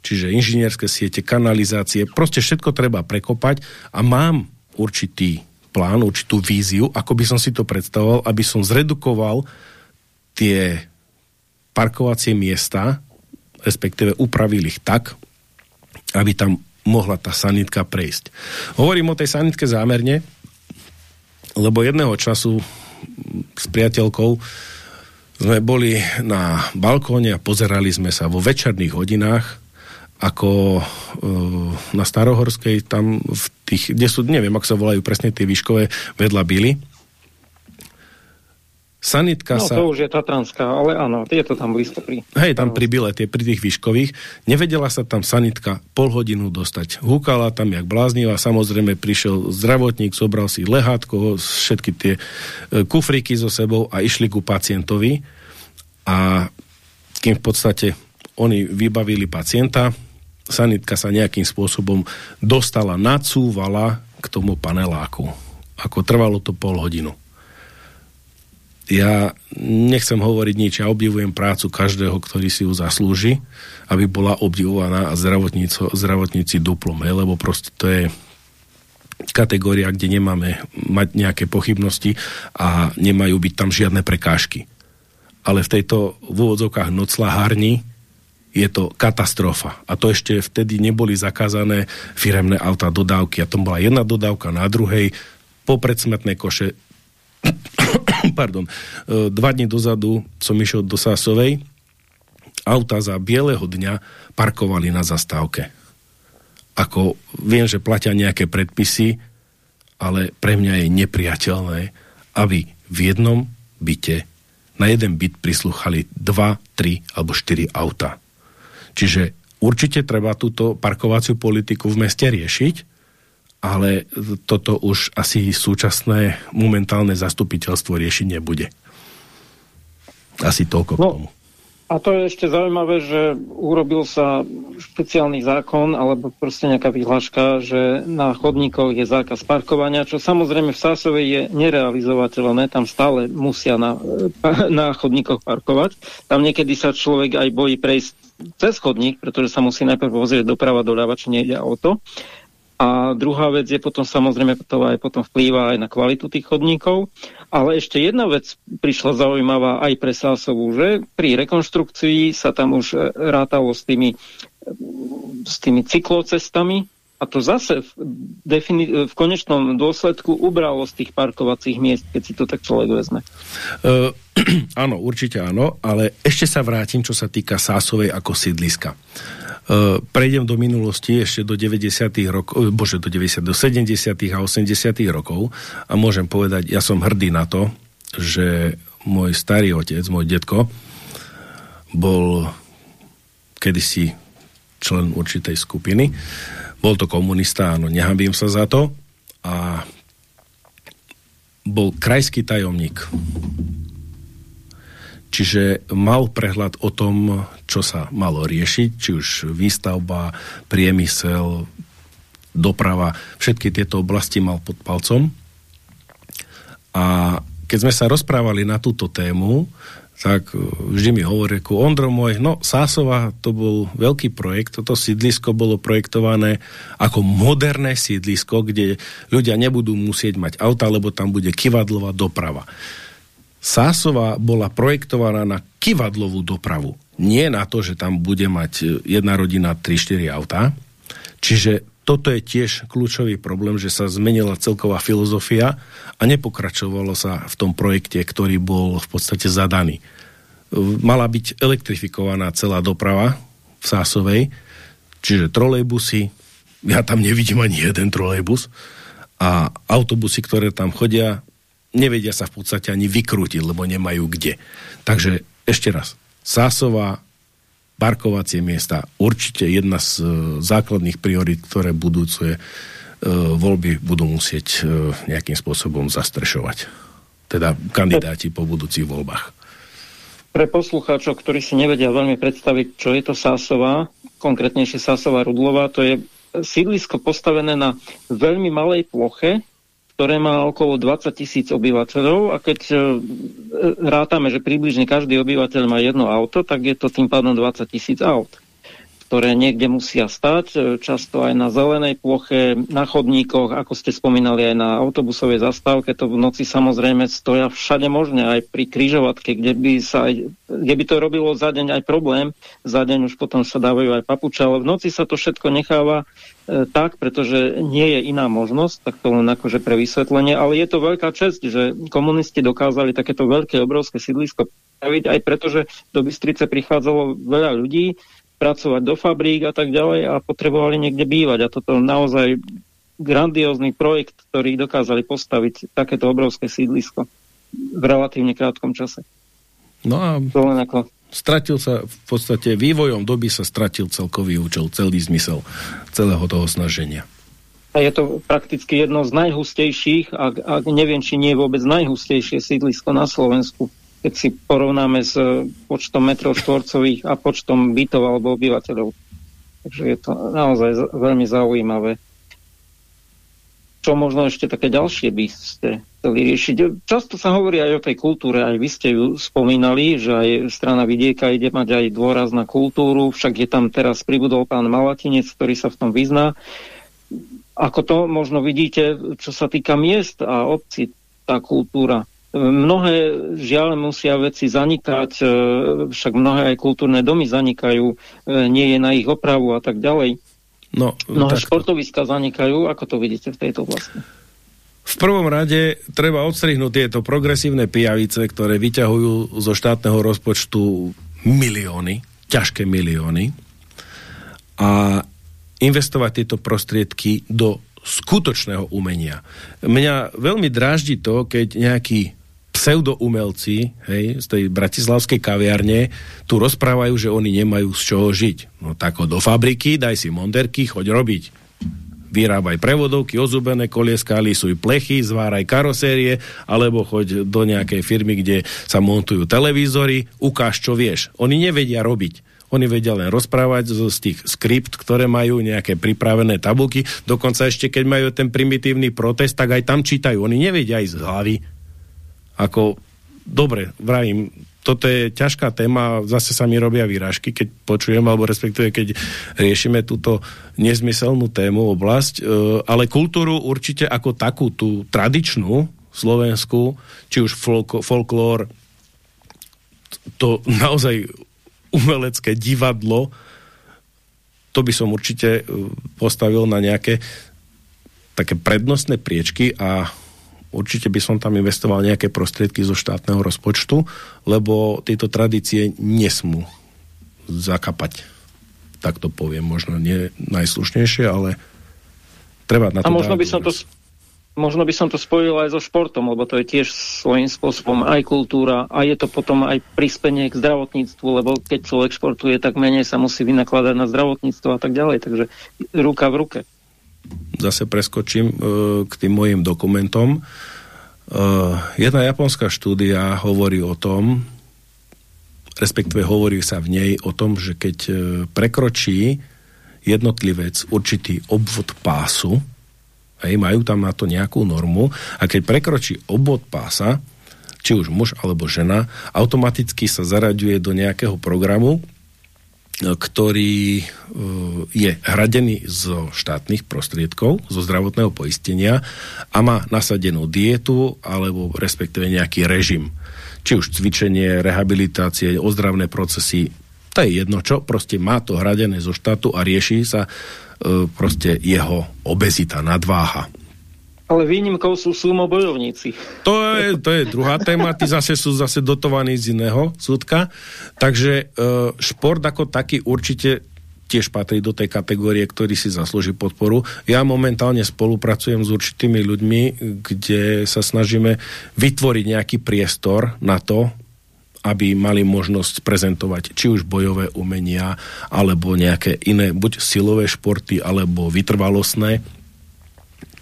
čiže inžinierské siete, kanalizácie, proste všetko treba prekopať a mám určitý plán, určitú víziu, ako by som si to predstavoval, aby som zredukoval tie parkovacie miesta, respektíve upravil ich tak, aby tam mohla tá sanitka prejsť. Hovorím o tej sanitke zámerne, lebo jedného času s priateľkou sme boli na balkóne a pozerali sme sa vo večerných hodinách ako uh, na Starohorskej, tam v tých, kde sú, neviem, ako sa volajú presne tie výškové vedľa byly. Sanitka no, sa... to už je Tatranská, ale áno, je to tam blízko pri... Hej, tam pri byle, tie, pri tých výškových. Nevedela sa tam sanitka pol hodinu dostať. Húkala tam jak bláznivá, samozrejme prišiel zdravotník, zobral si lehátko, všetky tie e, kufríky so sebou a išli ku pacientovi a kým v podstate oni vybavili pacienta, sanitka sa nejakým spôsobom dostala, nacúvala k tomu paneláku. Ako trvalo to pol hodinu. ja nechcem hovoriť nič, ja obdivujem prácu každého, ktorý si ju zaslúži, aby bola obdivovaná a zdravotníci duplom, lebo proste to je kategória, kde nemáme mať nejaké pochybnosti a nemajú byť tam žiadne prekážky. Ale v tejto v úvodzovkách noclahárni je to katastrofa. A to ešte vtedy neboli zakázané firemné auta dodávky. A tom bola jedna dodávka na druhej, po predsmetnej koše. Pardon. E, dva dní dozadu som išiel do Sásovej, auta za bieleho dňa parkovali na zastávke ako viem, že platia nejaké predpisy, ale pre mňa je nepriateľné, aby v jednom byte na jeden byt prislúchali 2, 3 alebo 4 auta. Čiže určite treba túto parkovaciu politiku v meste riešiť, ale toto už asi súčasné momentálne zastupiteľstvo riešiť nebude. Asi toľko no, k tomu. A to je ešte zaujímavé, že urobil sa špeciálny zákon alebo proste nejaká vyhláška, že na chodníkoch je zákaz parkovania, čo samozrejme v Sásovej je nerealizovateľné, tam stále musia na, na chodníkoch parkovať. Tam niekedy sa človek aj bojí prejsť cez chodník, pretože sa musí najprv pozrieť doprava, doľava, či nejde o to. A druhá vec je potom samozrejme, to aj potom vplýva aj na kvalitu tých chodníkov. Ale ešte jedna vec prišla zaujímavá aj pre Sásovu, že pri rekonštrukcii sa tam už e, rátalo s tými, s tými cyklocestami a to zase v, v konečnom dôsledku ubralo z tých parkovacích miest, keď si to tak človek vezme. Uh, áno, určite áno, ale ešte sa vrátim, čo sa týka Sásovej ako sídliska. Uh, prejdem do minulosti ešte do 90. rokov, eh, bože, do 90. do 70. a 80. rokov a môžem povedať, ja som hrdý na to, že môj starý otec, môj detko, bol kedysi člen určitej skupiny. Bol to komunista, áno, nehambím sa za to. A bol krajský tajomník Čiže mal prehľad o tom, čo sa malo riešiť, či už výstavba, priemysel, doprava, všetky tieto oblasti mal pod palcom. A keď sme sa rozprávali na túto tému, tak e, vždy mi hovorí, ako Ondro môj, no Sásova to bol veľký projekt, toto sídlisko bolo projektované ako moderné sídlisko, kde ľudia nebudú musieť mať auta, lebo tam bude kivadlová doprava. Sásova bola projektovaná na kivadlovú dopravu. Nie na to, že tam bude mať e, jedna rodina 3-4 autá. Čiže toto je tiež kľúčový problém, že sa zmenila celková filozofia a nepokračovalo sa v tom projekte, ktorý bol v podstate zadaný. Mala byť elektrifikovaná celá doprava v Sásovej, čiže trolejbusy, ja tam nevidím ani jeden trolejbus, a autobusy, ktoré tam chodia, nevedia sa v podstate ani vykrútiť, lebo nemajú kde. Takže ešte raz, Sásová, parkovacie miesta, určite jedna z uh, základných priorit, ktoré budúce uh, voľby budú musieť uh, nejakým spôsobom zastrešovať. Teda kandidáti po budúcich voľbách. Pre poslucháčov, ktorí si nevedia veľmi predstaviť, čo je to Sásová, konkrétnejšie Sásová Rudlová, to je sídlisko postavené na veľmi malej ploche, ktoré má okolo 20 tisíc obyvateľov a keď e, rátame, že približne každý obyvateľ má jedno auto, tak je to tým pádom 20 tisíc aut ktoré niekde musia stať, e, často aj na zelenej ploche, na chodníkoch, ako ste spomínali, aj na autobusovej zastávke, to v noci samozrejme stoja všade možne, aj pri kryžovatke, kde by, sa aj, kde by to robilo za deň aj problém, za deň už potom sa dávajú aj papuče, ale v noci sa to všetko necháva e, tak, pretože nie je iná možnosť, tak to len akože pre vysvetlenie, ale je to veľká čest, že komunisti dokázali takéto veľké, obrovské sídlisko aj preto, že do Bystrice prichádzalo veľa ľudí, pracovať do fabrík a tak ďalej a potrebovali niekde bývať. A toto naozaj grandiózny projekt, ktorý dokázali postaviť takéto obrovské sídlisko v relatívne krátkom čase. No a to len ako... stratil sa v podstate vývojom doby sa stratil celkový účel, celý zmysel celého toho snaženia. A je to prakticky jedno z najhustejších, ak, ak neviem, či nie je vôbec najhustejšie sídlisko na Slovensku keď si porovnáme s eh, počtom metrov štvorcových a počtom bytov alebo obyvateľov. Takže je to naozaj veľmi zaujímavé. čo možno ešte také ďalšie by ste chceli riešiť? Často sa hovorí aj o tej kultúre, aj vy ste ju spomínali, že aj strana vidieka ide mať aj dôraz na kultúru, však je tam teraz pribudol pán Malatinec, ktorý sa v tom vyzná. Ako to možno vidíte, čo sa týka miest a obcí, tá kultúra? Mnohé žiaľ musia veci zanikať, e, však mnohé aj kultúrne domy zanikajú, e, nie je na ich opravu a tak ďalej. No, Mnohé tak... športoviska zanikajú, ako to vidíte v tejto oblasti? V prvom rade treba odstrihnúť tieto progresívne pijavice, ktoré vyťahujú zo štátneho rozpočtu milióny, ťažké milióny a investovať tieto prostriedky do skutočného umenia. Mňa veľmi dráždi to, keď nejaký pseudoumelci hej, z tej bratislavskej kaviarne tu rozprávajú, že oni nemajú z čoho žiť. No tak do fabriky, daj si monterky, choď robiť. Vyrábaj prevodovky, ozubené kolieska, lisuj plechy, zváraj karosérie, alebo choď do nejakej firmy, kde sa montujú televízory, ukáž, čo vieš. Oni nevedia robiť. Oni vedia len rozprávať z tých skript, ktoré majú nejaké pripravené tabulky. Dokonca ešte, keď majú ten primitívny protest, tak aj tam čítajú. Oni nevedia ísť z hlavy ako, dobre, vravím, toto je ťažká téma, zase sa mi robia výražky, keď počujem, alebo respektíve keď riešime túto nezmyselnú tému, oblasť, e, ale kultúru určite ako takú, tú tradičnú Slovensku, či už folk, folklór, to naozaj umelecké divadlo, to by som určite e, postavil na nejaké také prednostné priečky a určite by som tam investoval nejaké prostriedky zo štátneho rozpočtu, lebo tieto tradície nesmú zakapať. Tak to poviem, možno nie najslušnejšie, ale treba na to... A možno by som to možno by som to spojil aj so športom, lebo to je tiež svojím spôsobom aj kultúra a je to potom aj prispenie k zdravotníctvu, lebo keď človek športuje, tak menej sa musí vynakladať na zdravotníctvo a tak ďalej, takže ruka v ruke zase preskočím e, k tým mojim dokumentom. E, jedna japonská štúdia hovorí o tom, respektíve hovorí sa v nej o tom, že keď e, prekročí jednotlivec určitý obvod pásu, hej, majú tam na to nejakú normu, a keď prekročí obvod pása, či už muž alebo žena, automaticky sa zaraďuje do nejakého programu, ktorý e, je hradený zo štátnych prostriedkov, zo zdravotného poistenia a má nasadenú dietu alebo respektíve nejaký režim. Či už cvičenie, rehabilitácie, ozdravné procesy, to je jedno čo, proste má to hradené zo štátu a rieši sa e, proste jeho obezita, nadváha. Ale výnimkou sú bojovníci. To je, to je druhá téma, tí zase sú zase dotovaní z iného súdka. Takže e, šport ako taký určite tiež patrí do tej kategórie, ktorý si zaslúži podporu. Ja momentálne spolupracujem s určitými ľuďmi, kde sa snažíme vytvoriť nejaký priestor na to, aby mali možnosť prezentovať či už bojové umenia, alebo nejaké iné, buď silové športy, alebo vytrvalostné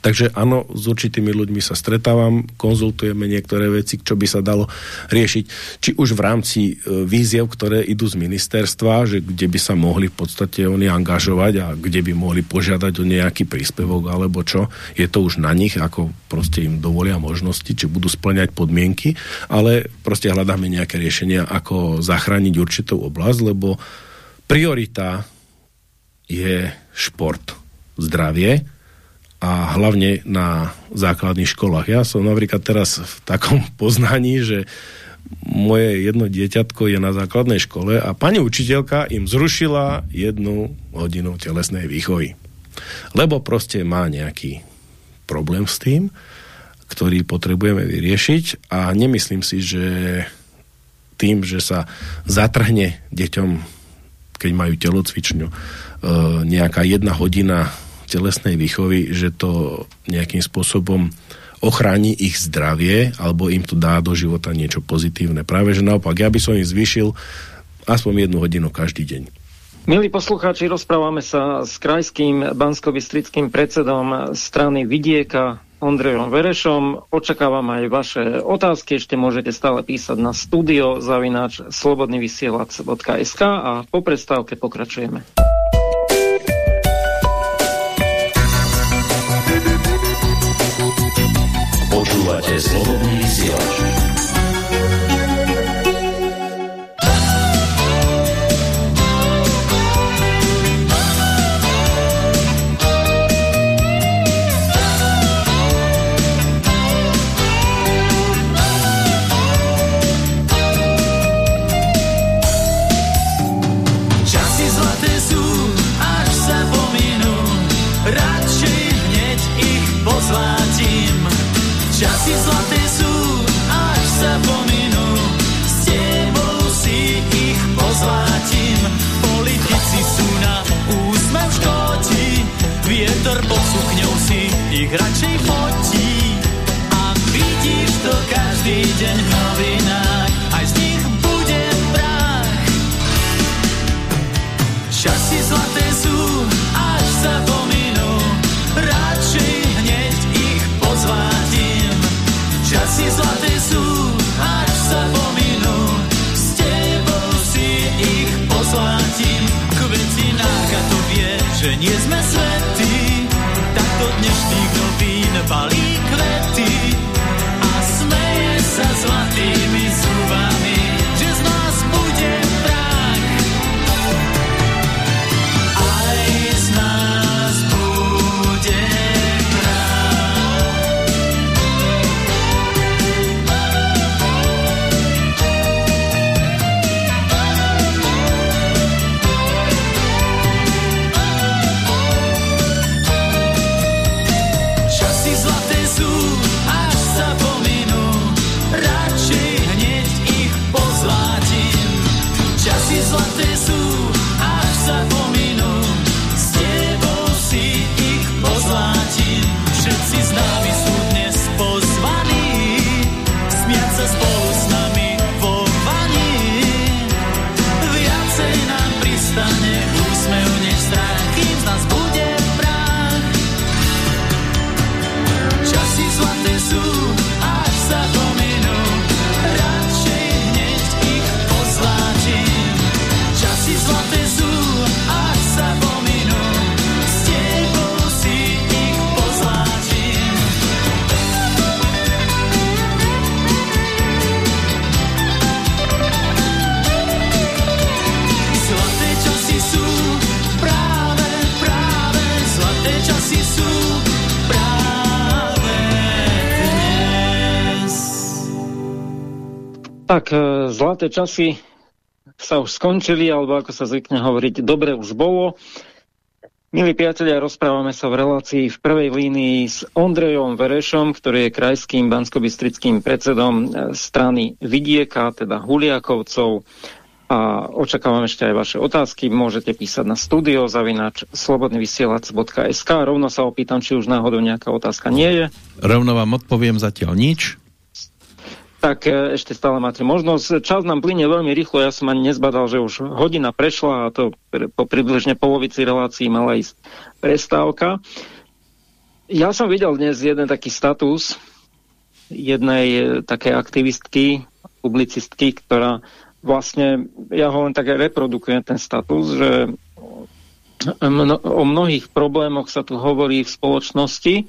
Takže áno, s určitými ľuďmi sa stretávam, konzultujeme niektoré veci, čo by sa dalo riešiť, či už v rámci e, víziev, ktoré idú z ministerstva, že kde by sa mohli v podstate oni angažovať a kde by mohli požiadať o nejaký príspevok alebo čo. Je to už na nich, ako proste im dovolia možnosti, či budú splňať podmienky, ale proste hľadáme nejaké riešenia, ako zachrániť určitú oblasť, lebo priorita je šport, zdravie, a hlavne na základných školách. Ja som napríklad teraz v takom poznaní, že moje jedno dieťatko je na základnej škole a pani učiteľka im zrušila jednu hodinu telesnej výchovy. Lebo proste má nejaký problém s tým, ktorý potrebujeme vyriešiť a nemyslím si, že tým, že sa zatrhne deťom, keď majú telocvičňu, e, nejaká jedna hodina telesnej výchovy, že to nejakým spôsobom ochráni ich zdravie alebo im to dá do života niečo pozitívne. Práve, že naopak, ja by som im zvýšil aspoň jednu hodinu každý deň. Milí poslucháči, rozprávame sa s krajským banskovistrickým predsedom strany Vidieka Ondrejom Verešom. Očakávam aj vaše otázky, ešte môžete stále písať na studio zavinač slobodnyvysielac.sk a po prestávke pokračujeme. Počúvate slobodný vysielač. Tak, e, zlaté časy sa už skončili, alebo ako sa zvykne hovoriť, dobre už bolo. Milí priatelia, rozprávame sa v relácii v prvej línii s Ondrejom Verešom, ktorý je krajským banskobistrickým predsedom e, strany Vidieka, teda Huliakovcov. A očakávam ešte aj vaše otázky. Môžete písať na studio zavinač slobodnyvysielac.sk. Rovno sa opýtam, či už náhodou nejaká otázka nie je. Rovno vám odpoviem zatiaľ nič tak e, ešte stále máte možnosť. Čas nám plyne veľmi rýchlo, ja som ani nezbadal, že už hodina prešla a to po približne polovici relácií mala ísť prestávka. Ja som videl dnes jeden taký status jednej e, takej aktivistky, publicistky, ktorá vlastne, ja ho len tak reprodukujem ten status, že mno, o mnohých problémoch sa tu hovorí v spoločnosti,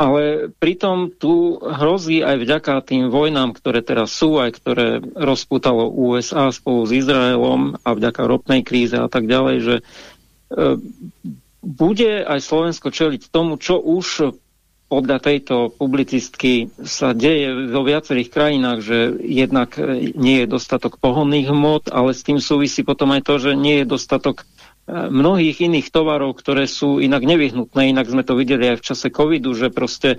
ale pritom tu hrozí aj vďaka tým vojnám, ktoré teraz sú, aj ktoré rozputalo USA spolu s Izraelom a vďaka ropnej kríze a tak ďalej, že e, bude aj Slovensko čeliť tomu, čo už podľa tejto publicistky sa deje vo viacerých krajinách, že jednak nie je dostatok pohonných hmot, ale s tým súvisí potom aj to, že nie je dostatok mnohých iných tovarov, ktoré sú inak nevyhnutné. Inak sme to videli aj v čase covidu, že proste e,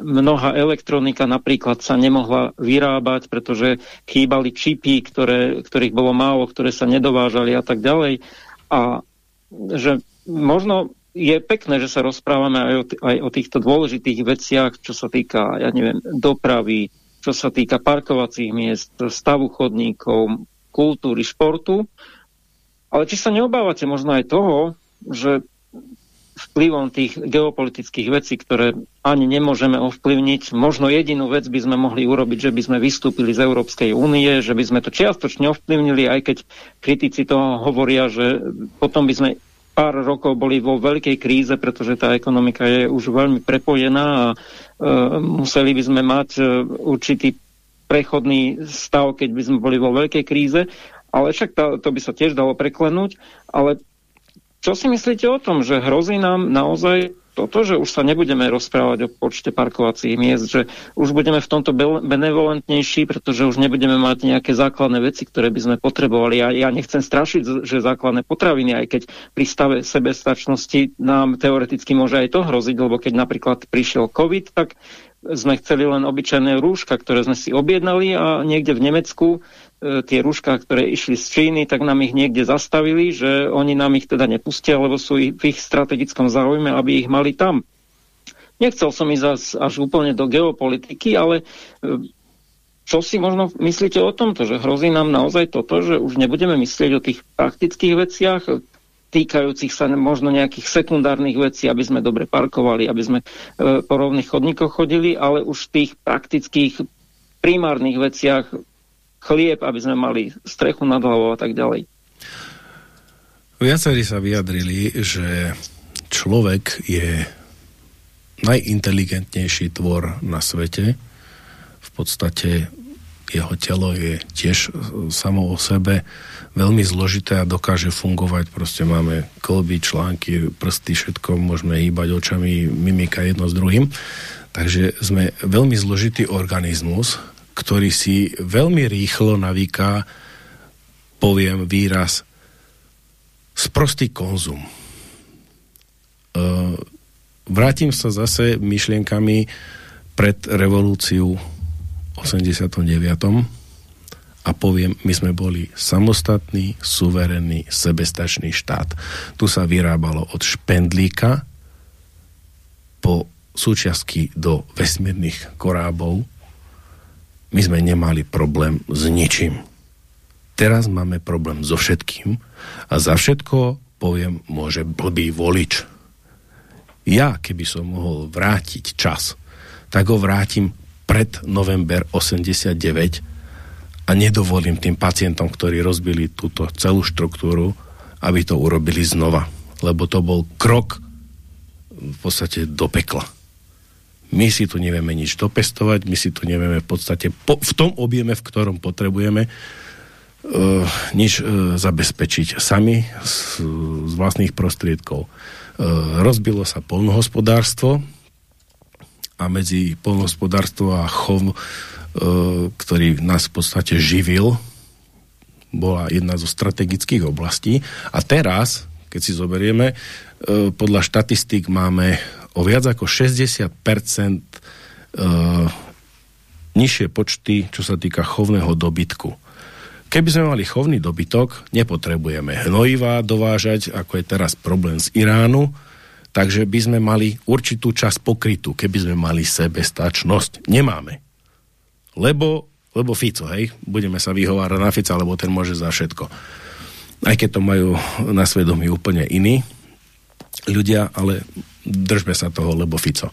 mnoha elektronika napríklad sa nemohla vyrábať, pretože chýbali čipy, ktoré, ktorých bolo málo, ktoré sa nedovážali a tak ďalej. A že možno je pekné, že sa rozprávame aj o, aj o týchto dôležitých veciach, čo sa týka, ja neviem, dopravy, čo sa týka parkovacích miest, stavu chodníkov, kultúry, športu, ale či sa neobávate možno aj toho, že vplyvom tých geopolitických vecí, ktoré ani nemôžeme ovplyvniť. Možno jedinú vec by sme mohli urobiť, že by sme vystúpili z Európskej únie, že by sme to čiastočne ovplyvnili, aj keď kritici toho hovoria, že potom by sme pár rokov boli vo veľkej kríze, pretože tá ekonomika je už veľmi prepojená a e, museli by sme mať e, určitý prechodný stav, keď by sme boli vo veľkej kríze, ale však to, to by sa tiež dalo preklenúť. Ale čo si myslíte o tom, že hrozí nám naozaj toto, že už sa nebudeme rozprávať o počte parkovacích miest, že už budeme v tomto benevolentnejší, pretože už nebudeme mať nejaké základné veci, ktoré by sme potrebovali. Ja, ja nechcem strašiť, že základné potraviny, aj keď pri stave sebestačnosti nám teoreticky môže aj to hroziť, lebo keď napríklad prišiel COVID, tak sme chceli len obyčajné rúška, ktoré sme si objednali a niekde v Nemecku tie rúška, ktoré išli z Číny, tak nám ich niekde zastavili, že oni nám ich teda nepustia, lebo sú v ich strategickom záujme, aby ich mali tam. Nechcel som ísť až úplne do geopolitiky, ale e, čo si možno myslíte o tomto, že hrozí nám naozaj toto, že už nebudeme myslieť o tých praktických veciach, týkajúcich sa možno nejakých sekundárnych vecí, aby sme dobre parkovali, aby sme e, po rovných chodníkoch chodili, ale už v tých praktických primárnych veciach chlieb, aby sme mali strechu nad hlavou a tak ďalej. Viacerí sa vyjadrili, že človek je najinteligentnejší tvor na svete. V podstate jeho telo je tiež samo o sebe veľmi zložité a dokáže fungovať. Proste máme kolby, články, prsty, všetko, môžeme hýbať očami, mimika jedno s druhým. Takže sme veľmi zložitý organizmus, ktorý si veľmi rýchlo navíká, poviem výraz, sprostý konzum. E, vrátim sa zase myšlienkami pred revolúciu 89. a poviem, my sme boli samostatný, suverénny, sebestačný štát. Tu sa vyrábalo od špendlíka po súčiastky do vesmírnych korábov, my sme nemali problém s ničím. Teraz máme problém so všetkým a za všetko, poviem, môže blbý volič. Ja, keby som mohol vrátiť čas, tak ho vrátim pred november 89 a nedovolím tým pacientom, ktorí rozbili túto celú štruktúru, aby to urobili znova. Lebo to bol krok v podstate do pekla my si tu nevieme nič dopestovať, my si tu nevieme v podstate po, v tom objeme, v ktorom potrebujeme, uh, nič uh, zabezpečiť sami z, z vlastných prostriedkov. Uh, rozbilo sa polnohospodárstvo a medzi polnohospodárstvo a chov, uh, ktorý nás v podstate živil, bola jedna zo strategických oblastí. A teraz, keď si zoberieme, podľa štatistík máme o viac ako 60% uh, nižšie počty, čo sa týka chovného dobytku. Keby sme mali chovný dobytok, nepotrebujeme hnojivá dovážať, ako je teraz problém z Iránu, takže by sme mali určitú časť pokrytú, keby sme mali sebestačnosť. Nemáme. Lebo, lebo Fico, hej, budeme sa vyhovárať na Fica, lebo ten môže za všetko. Aj keď to majú na svedomí úplne iní ľudia, ale držme sa toho, lebo Fico.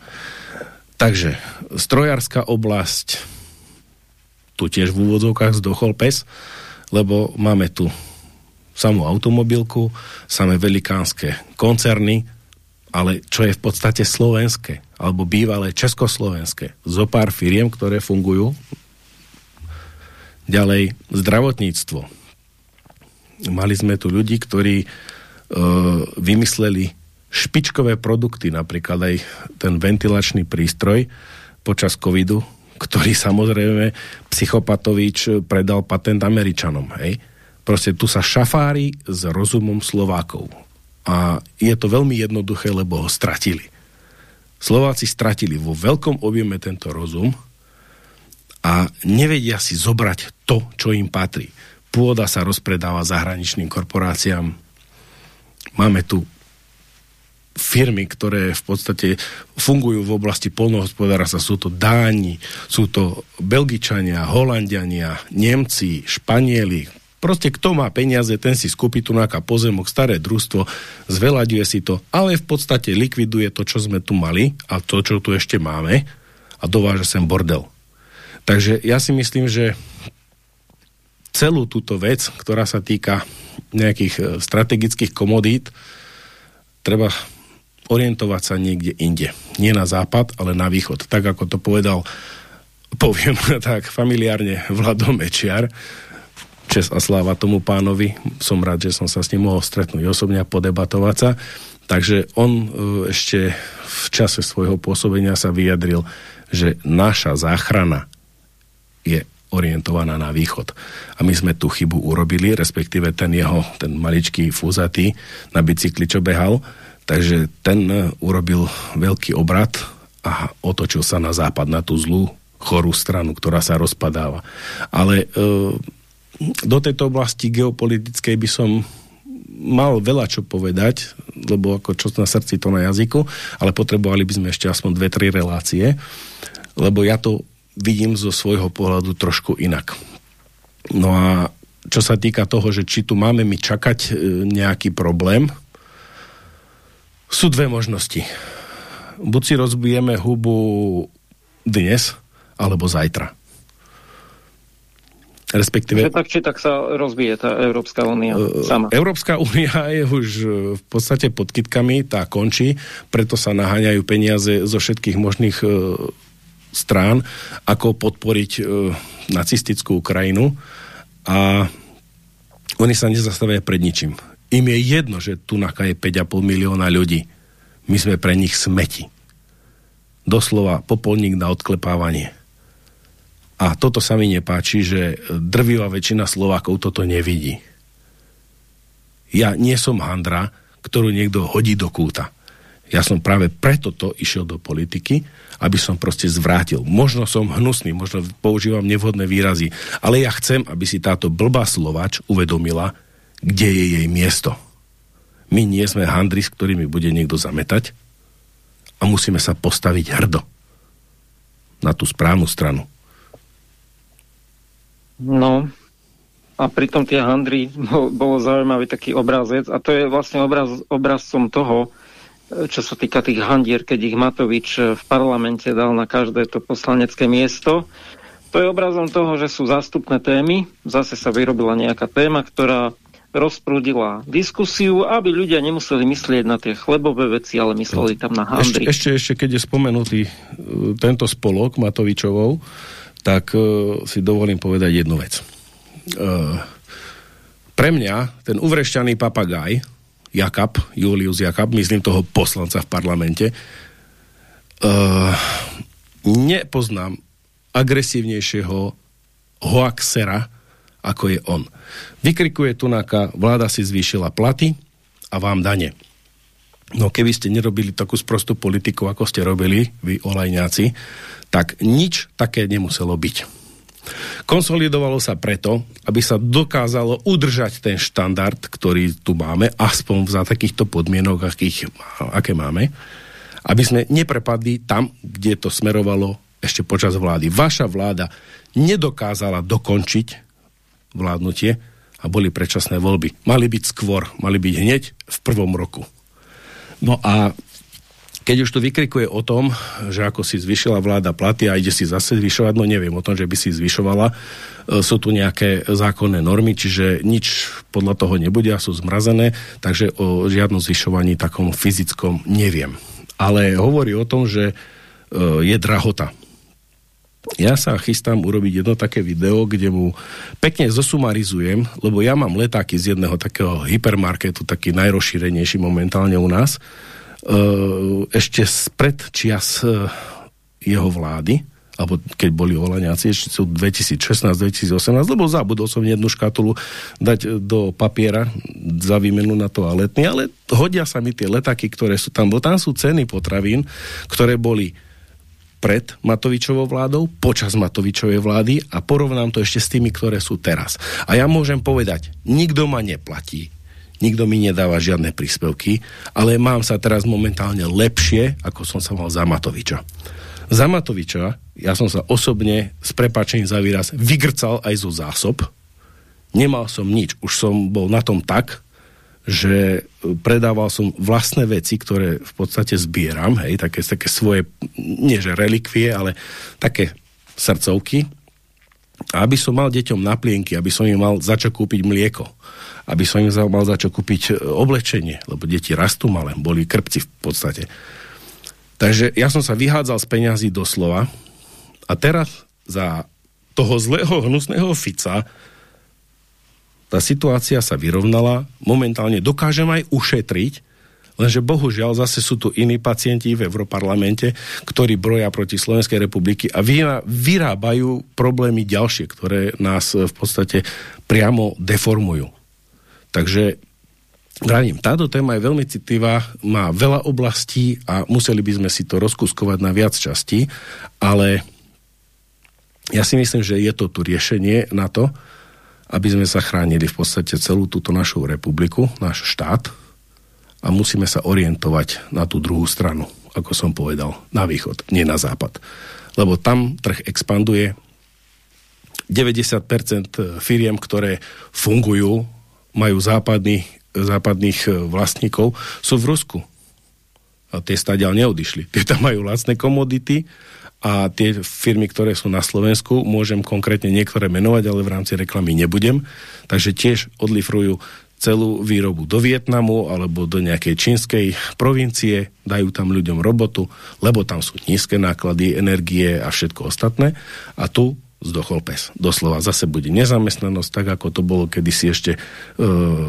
Takže, strojárska oblasť, tu tiež v úvodzovkách zdochol pes, lebo máme tu samú automobilku, samé velikánske koncerny, ale čo je v podstate slovenské, alebo bývalé československé. Zo pár firiem, ktoré fungujú. Ďalej, zdravotníctvo. Mali sme tu ľudí, ktorí e, vymysleli špičkové produkty, napríklad aj ten ventilačný prístroj počas covidu, ktorý samozrejme Psychopatovič predal patent Američanom. Hej? Proste tu sa šafári s rozumom Slovákov. A je to veľmi jednoduché, lebo ho stratili. Slováci stratili vo veľkom objeme tento rozum a nevedia si zobrať to, čo im patrí. Pôda sa rozpredáva zahraničným korporáciám. Máme tu firmy, ktoré v podstate fungujú v oblasti polnohospodárstva. Sú to Dáni, sú to Belgičania, Holandiania, Nemci, Španieli. Proste kto má peniaze, ten si skúpi tu nejaká pozemok, staré družstvo, zvelaďuje si to, ale v podstate likviduje to, čo sme tu mali a to, čo tu ešte máme a dováža sem bordel. Takže ja si myslím, že celú túto vec, ktorá sa týka nejakých e, strategických komodít, treba orientovať sa niekde inde. Nie na západ, ale na východ. Tak ako to povedal, poviem tak familiárne Vlado Mečiar, čes a sláva tomu pánovi. Som rád, že som sa s ním mohol stretnúť osobne a podebatovať sa. Takže on e, ešte v čase svojho pôsobenia sa vyjadril, že naša záchrana je orientovaná na východ. A my sme tú chybu urobili, respektíve ten jeho, ten maličký fúzatý na bicykli, čo behal, takže ten e, urobil veľký obrad a otočil sa na západ, na tú zlú, chorú stranu, ktorá sa rozpadáva. Ale e, do tejto oblasti geopolitickej by som mal veľa čo povedať, lebo ako čo na srdci, to na jazyku, ale potrebovali by sme ešte aspoň dve, tri relácie, lebo ja to vidím zo svojho pohľadu trošku inak. No a čo sa týka toho, že či tu máme my čakať e, nejaký problém, sú dve možnosti. Buď si rozbijeme hubu dnes, alebo zajtra respektíve... Že tak či tak sa rozbije tá Európska únia uh, sama. Európska únia je už e, v podstate pod kytkami, tá končí, preto sa naháňajú peniaze zo všetkých možných uh, strán, ako podporiť nacistickú Ukrajinu a oni sa nezastavia pred ničím. Im je jedno, že tu je 5,5 milióna ľudí. My sme pre nich smeti. Doslova popolník na odklepávanie. A toto sa mi nepáči, že drvivá väčšina Slovákov toto nevidí. Ja nie som handra, ktorú niekto hodí do kúta. Ja som práve preto to išiel do politiky, aby som proste zvrátil. Možno som hnusný, možno používam nevhodné výrazy, ale ja chcem, aby si táto blbá Slovač uvedomila, kde je jej miesto. My nie sme handry, s ktorými bude niekto zametať a musíme sa postaviť hrdo na tú správnu stranu. No, a pritom tie handry bol, bolo zaujímavý taký obrazec a to je vlastne obraz, obrazcom toho, čo sa týka tých handier, keď ich Matovič v parlamente dal na každé to poslanecké miesto. To je obrazom toho, že sú zástupné témy. Zase sa vyrobila nejaká téma, ktorá rozprúdila diskusiu, aby ľudia nemuseli myslieť na tie chlebové veci, ale mysleli tam na handry. Ešte, ešte, ešte keď je spomenutý uh, tento spolok Matovičovou, tak uh, si dovolím povedať jednu vec. Uh, pre mňa ten uvrešťaný papagaj, Jakab, Julius Jakab, myslím toho poslanca v parlamente, uh, nepoznám agresívnejšieho hoaxera, ako je on. Vykrikuje Tunáka, vláda si zvýšila platy a vám dane. No keby ste nerobili takú sprostú politiku, ako ste robili, vy olajňáci, tak nič také nemuselo byť. Konsolidovalo sa preto, aby sa dokázalo udržať ten štandard, ktorý tu máme, aspoň za takýchto podmienok, akých, aké máme, aby sme neprepadli tam, kde to smerovalo ešte počas vlády. Vaša vláda nedokázala dokončiť vládnutie a boli predčasné voľby. Mali byť skôr, mali byť hneď v prvom roku. No a keď už to vykrikuje o tom, že ako si zvyšila vláda platy a ide si zase zvyšovať, no neviem o tom, že by si zvyšovala. E, sú tu nejaké zákonné normy, čiže nič podľa toho nebude a sú zmrazené, takže o žiadnom zvyšovaní takom fyzickom neviem. Ale hovorí o tom, že e, je drahota. Ja sa chystám urobiť jedno také video, kde mu pekne zosumarizujem, lebo ja mám letáky z jedného takého hypermarketu, taký najrozšírenejší momentálne u nás, Eh, ešte spred čias eh, jeho vlády, alebo keď boli volaňáci, ešte sú 2016-2018, lebo zabudol som jednu škatulu dať do papiera za výmenu na toaletný, ale hodia sa mi tie letáky, ktoré sú tam, bo tam sú ceny potravín, ktoré boli pred Matovičovou vládou, počas Matovičovej vlády a porovnám to ešte s tými, ktoré sú teraz. A ja môžem povedať, nikto ma neplatí, nikto mi nedáva žiadne príspevky, ale mám sa teraz momentálne lepšie, ako som sa mal za Matoviča. Za Matoviča ja som sa osobne s prepačením za výraz vygrcal aj zo zásob. Nemal som nič. Už som bol na tom tak, že predával som vlastné veci, ktoré v podstate zbieram, hej, také, také svoje, nie že relikvie, ale také srdcovky. A aby som mal deťom na plienky, aby som im mal začať kúpiť mlieko, aby som im mal začať kúpiť e, oblečenie, lebo deti rastú malé, boli krpci v podstate. Takže ja som sa vyhádzal z peňazí doslova a teraz za toho zlého, hnusného Fica tá situácia sa vyrovnala, momentálne dokážem aj ušetriť, Lenže bohužiaľ zase sú tu iní pacienti v Europarlamente, ktorí broja proti Slovenskej republiky a vyrábajú problémy ďalšie, ktoré nás v podstate priamo deformujú. Takže Vravím, táto téma je veľmi citlivá, má veľa oblastí a museli by sme si to rozkuskovať na viac častí, ale ja si myslím, že je to tu riešenie na to, aby sme zachránili v podstate celú túto našu republiku, náš štát, a musíme sa orientovať na tú druhú stranu, ako som povedal, na východ, nie na západ. Lebo tam trh expanduje, 90% firiem, ktoré fungujú, majú západný, západných e, vlastníkov, sú v Rusku. A tie stadiaľ neodišli. Tie tam majú lacné komodity a tie firmy, ktoré sú na Slovensku, môžem konkrétne niektoré menovať, ale v rámci reklamy nebudem. Takže tiež odlifrujú celú výrobu do Vietnamu alebo do nejakej čínskej provincie, dajú tam ľuďom robotu, lebo tam sú nízke náklady, energie a všetko ostatné. A tu zdochol pes. Doslova zase bude nezamestnanosť, tak ako to bolo kedysi ešte e,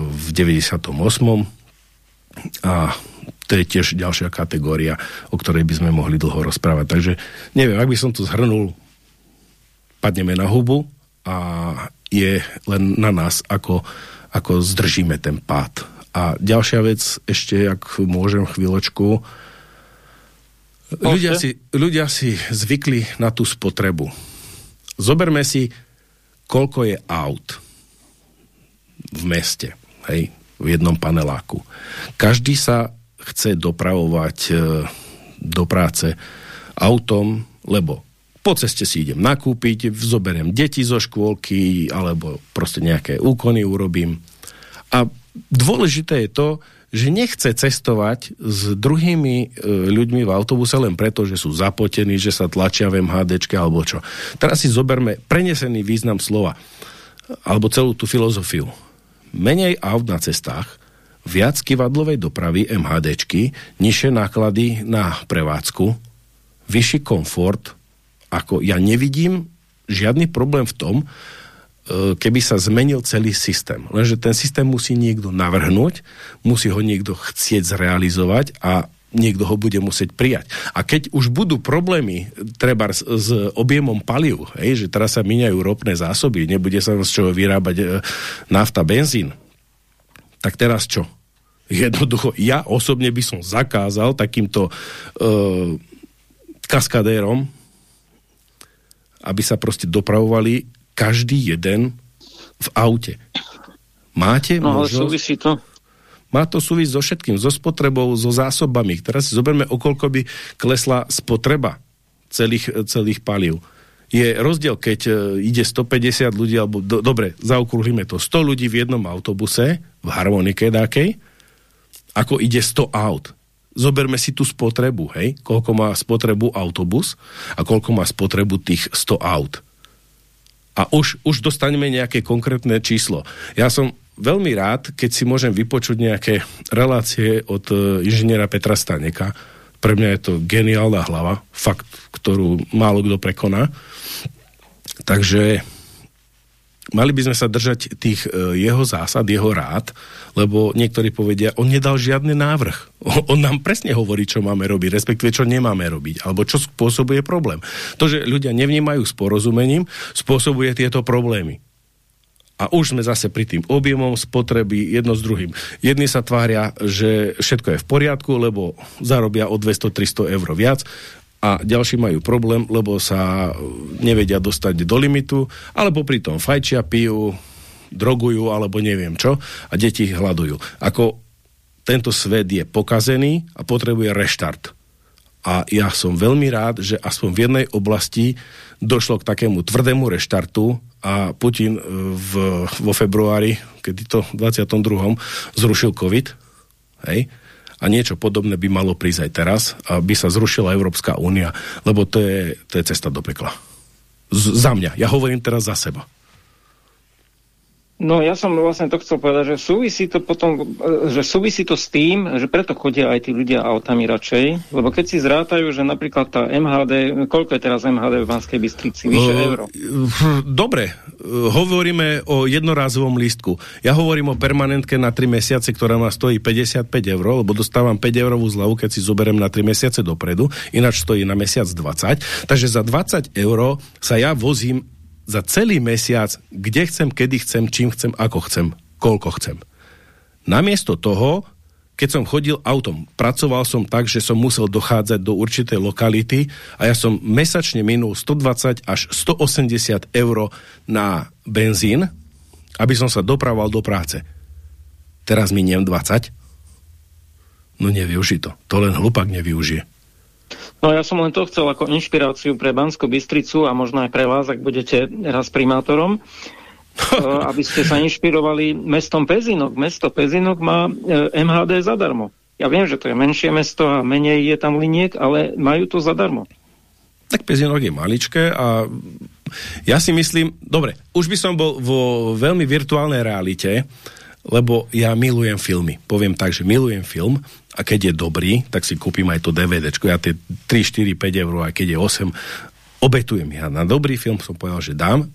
v 98. A to je tiež ďalšia kategória, o ktorej by sme mohli dlho rozprávať. Takže neviem, ak by som to zhrnul, padneme na hubu a je len na nás, ako ako zdržíme ten pád. A ďalšia vec, ešte, ak môžem chvíľočku, ľudia si, ľudia si zvykli na tú spotrebu. Zoberme si, koľko je aut v meste, hej, v jednom paneláku. Každý sa chce dopravovať e, do práce autom, lebo po ceste si idem nakúpiť, zoberiem deti zo škôlky, alebo proste nejaké úkony urobím. A dôležité je to, že nechce cestovať s druhými e, ľuďmi v autobuse len preto, že sú zapotení, že sa tlačia v MHDčke alebo čo. Teraz si zoberme prenesený význam slova alebo celú tú filozofiu. Menej aut na cestách, viac kivadlovej dopravy MHDčky, nižšie náklady na prevádzku, vyšší komfort, ako ja nevidím žiadny problém v tom, e, keby sa zmenil celý systém. Lenže ten systém musí niekto navrhnúť, musí ho niekto chcieť zrealizovať a niekto ho bude musieť prijať. A keď už budú problémy treba s, s objemom paliv, hej, že teraz sa míňajú ropné zásoby, nebude sa z čoho vyrábať e, nafta, benzín, tak teraz čo? Jednoducho, ja osobne by som zakázal takýmto e, kaskadérom, aby sa proste dopravovali každý jeden v aute. Máte no, možnosť... ale súvisí to. Má to súvisť so všetkým, so spotrebou, so zásobami. Teraz si zoberme, okolko by klesla spotreba celých, celých palív. Je rozdiel, keď e, ide 150 ľudí, alebo do, dobre, zaokrúhlime to, 100 ľudí v jednom autobuse, v harmonike dákej, ako ide 100 aut zoberme si tú spotrebu, hej, koľko má spotrebu autobus a koľko má spotrebu tých 100 aut. A už, už dostaneme nejaké konkrétne číslo. Ja som veľmi rád, keď si môžem vypočuť nejaké relácie od uh, inžiniera Petra Staneka. Pre mňa je to geniálna hlava, fakt, ktorú málo kto prekoná. Takže mali by sme sa držať tých e, jeho zásad, jeho rád, lebo niektorí povedia, on nedal žiadny návrh. On nám presne hovorí, čo máme robiť, respektíve čo nemáme robiť, alebo čo spôsobuje problém. To, že ľudia nevnímajú s porozumením, spôsobuje tieto problémy. A už sme zase pri tým objemom spotreby jedno s druhým. Jedni sa tvária, že všetko je v poriadku, lebo zarobia o 200-300 eur viac a ďalší majú problém, lebo sa nevedia dostať do limitu, alebo pri tom fajčia, pijú, drogujú, alebo neviem čo, a deti hľadujú. Ako tento svet je pokazený a potrebuje reštart. A ja som veľmi rád, že aspoň v jednej oblasti došlo k takému tvrdému reštartu a Putin e, v, vo februári, kedy to v 22. zrušil COVID, hej, a niečo podobné by malo prísť aj teraz, aby sa zrušila Európska únia, lebo to je, to je cesta do pekla. Z, za mňa. Ja hovorím teraz za seba. No ja som vlastne to chcel povedať, že súvisí to potom, že súvisí to s tým, že preto chodia aj tí ľudia autami radšej, lebo keď si zrátajú, že napríklad tá MHD, koľko je teraz MHD v Banskej Bystrici? Vyše uh, euro. Dobre, hovoríme o jednorázovom lístku. Ja hovorím o permanentke na 3 mesiace, ktorá ma stojí 55 eur, lebo dostávam 5 eurovú zľavu, keď si zoberiem na 3 mesiace dopredu, ináč stojí na mesiac 20. Takže za 20 eur sa ja vozím za celý mesiac, kde chcem, kedy chcem, čím chcem, ako chcem, koľko chcem. Namiesto toho, keď som chodil autom, pracoval som tak, že som musel dochádzať do určitej lokality a ja som mesačne minul 120 až 180 eur na benzín, aby som sa doprával do práce. Teraz miniem 20. No nevyužij to. To len hlupak nevyužije. No ja som len to chcel ako inšpiráciu pre Banskú Bystricu a možno aj pre vás, ak budete raz primátorom, eh, aby ste sa inšpirovali mestom Pezinok. Mesto Pezinok má eh, MHD zadarmo. Ja viem, že to je menšie mesto a menej je tam liniek, ale majú to zadarmo. Tak Pezinok je maličké a ja si myslím, dobre, už by som bol vo veľmi virtuálnej realite, lebo ja milujem filmy. Poviem tak, že milujem film a keď je dobrý, tak si kúpim aj to DVD. Ja tie 3, 4, 5 eur, aj keď je 8, obetujem ja. Na dobrý film som povedal, že dám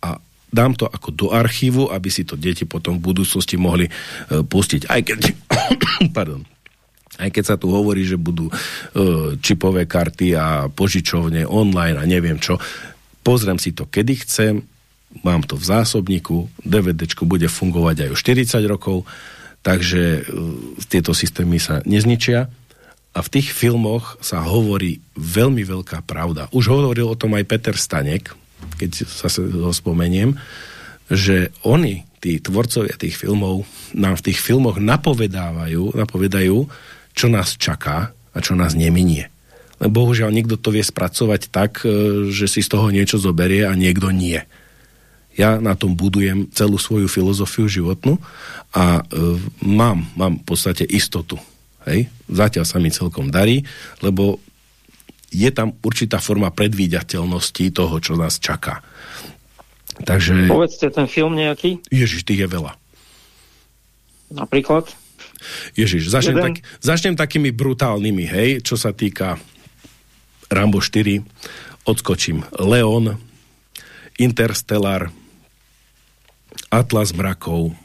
a dám to ako do archívu, aby si to deti potom v budúcnosti mohli uh, pustiť. Aj keď, pardon, aj keď sa tu hovorí, že budú uh, čipové karty a požičovne online a neviem čo, pozriem si to, kedy chcem, mám to v zásobníku, DVD bude fungovať aj o 40 rokov, takže uh, tieto systémy sa nezničia a v tých filmoch sa hovorí veľmi veľká pravda. Už hovoril o tom aj Peter Stanek, keď sa ho spomeniem, že oni, tí tvorcovia tých filmov, nám v tých filmoch napovedávajú, napovedajú, čo nás čaká a čo nás neminie. Lebo bohužiaľ niekto to vie spracovať tak, uh, že si z toho niečo zoberie a niekto nie. Ja na tom budujem celú svoju filozofiu životnú a e, mám, mám v podstate istotu. Hej? Zatiaľ sa mi celkom darí, lebo je tam určitá forma predvídateľnosti toho, čo nás čaká. Takže... Povedzte ten film nejaký. Ježiš, tých je veľa. Napríklad? Ježiš, začnem, tak, začnem takými brutálnymi, hej, čo sa týka Rambo 4, odskočím Leon, Interstellar, Atlas mrakov,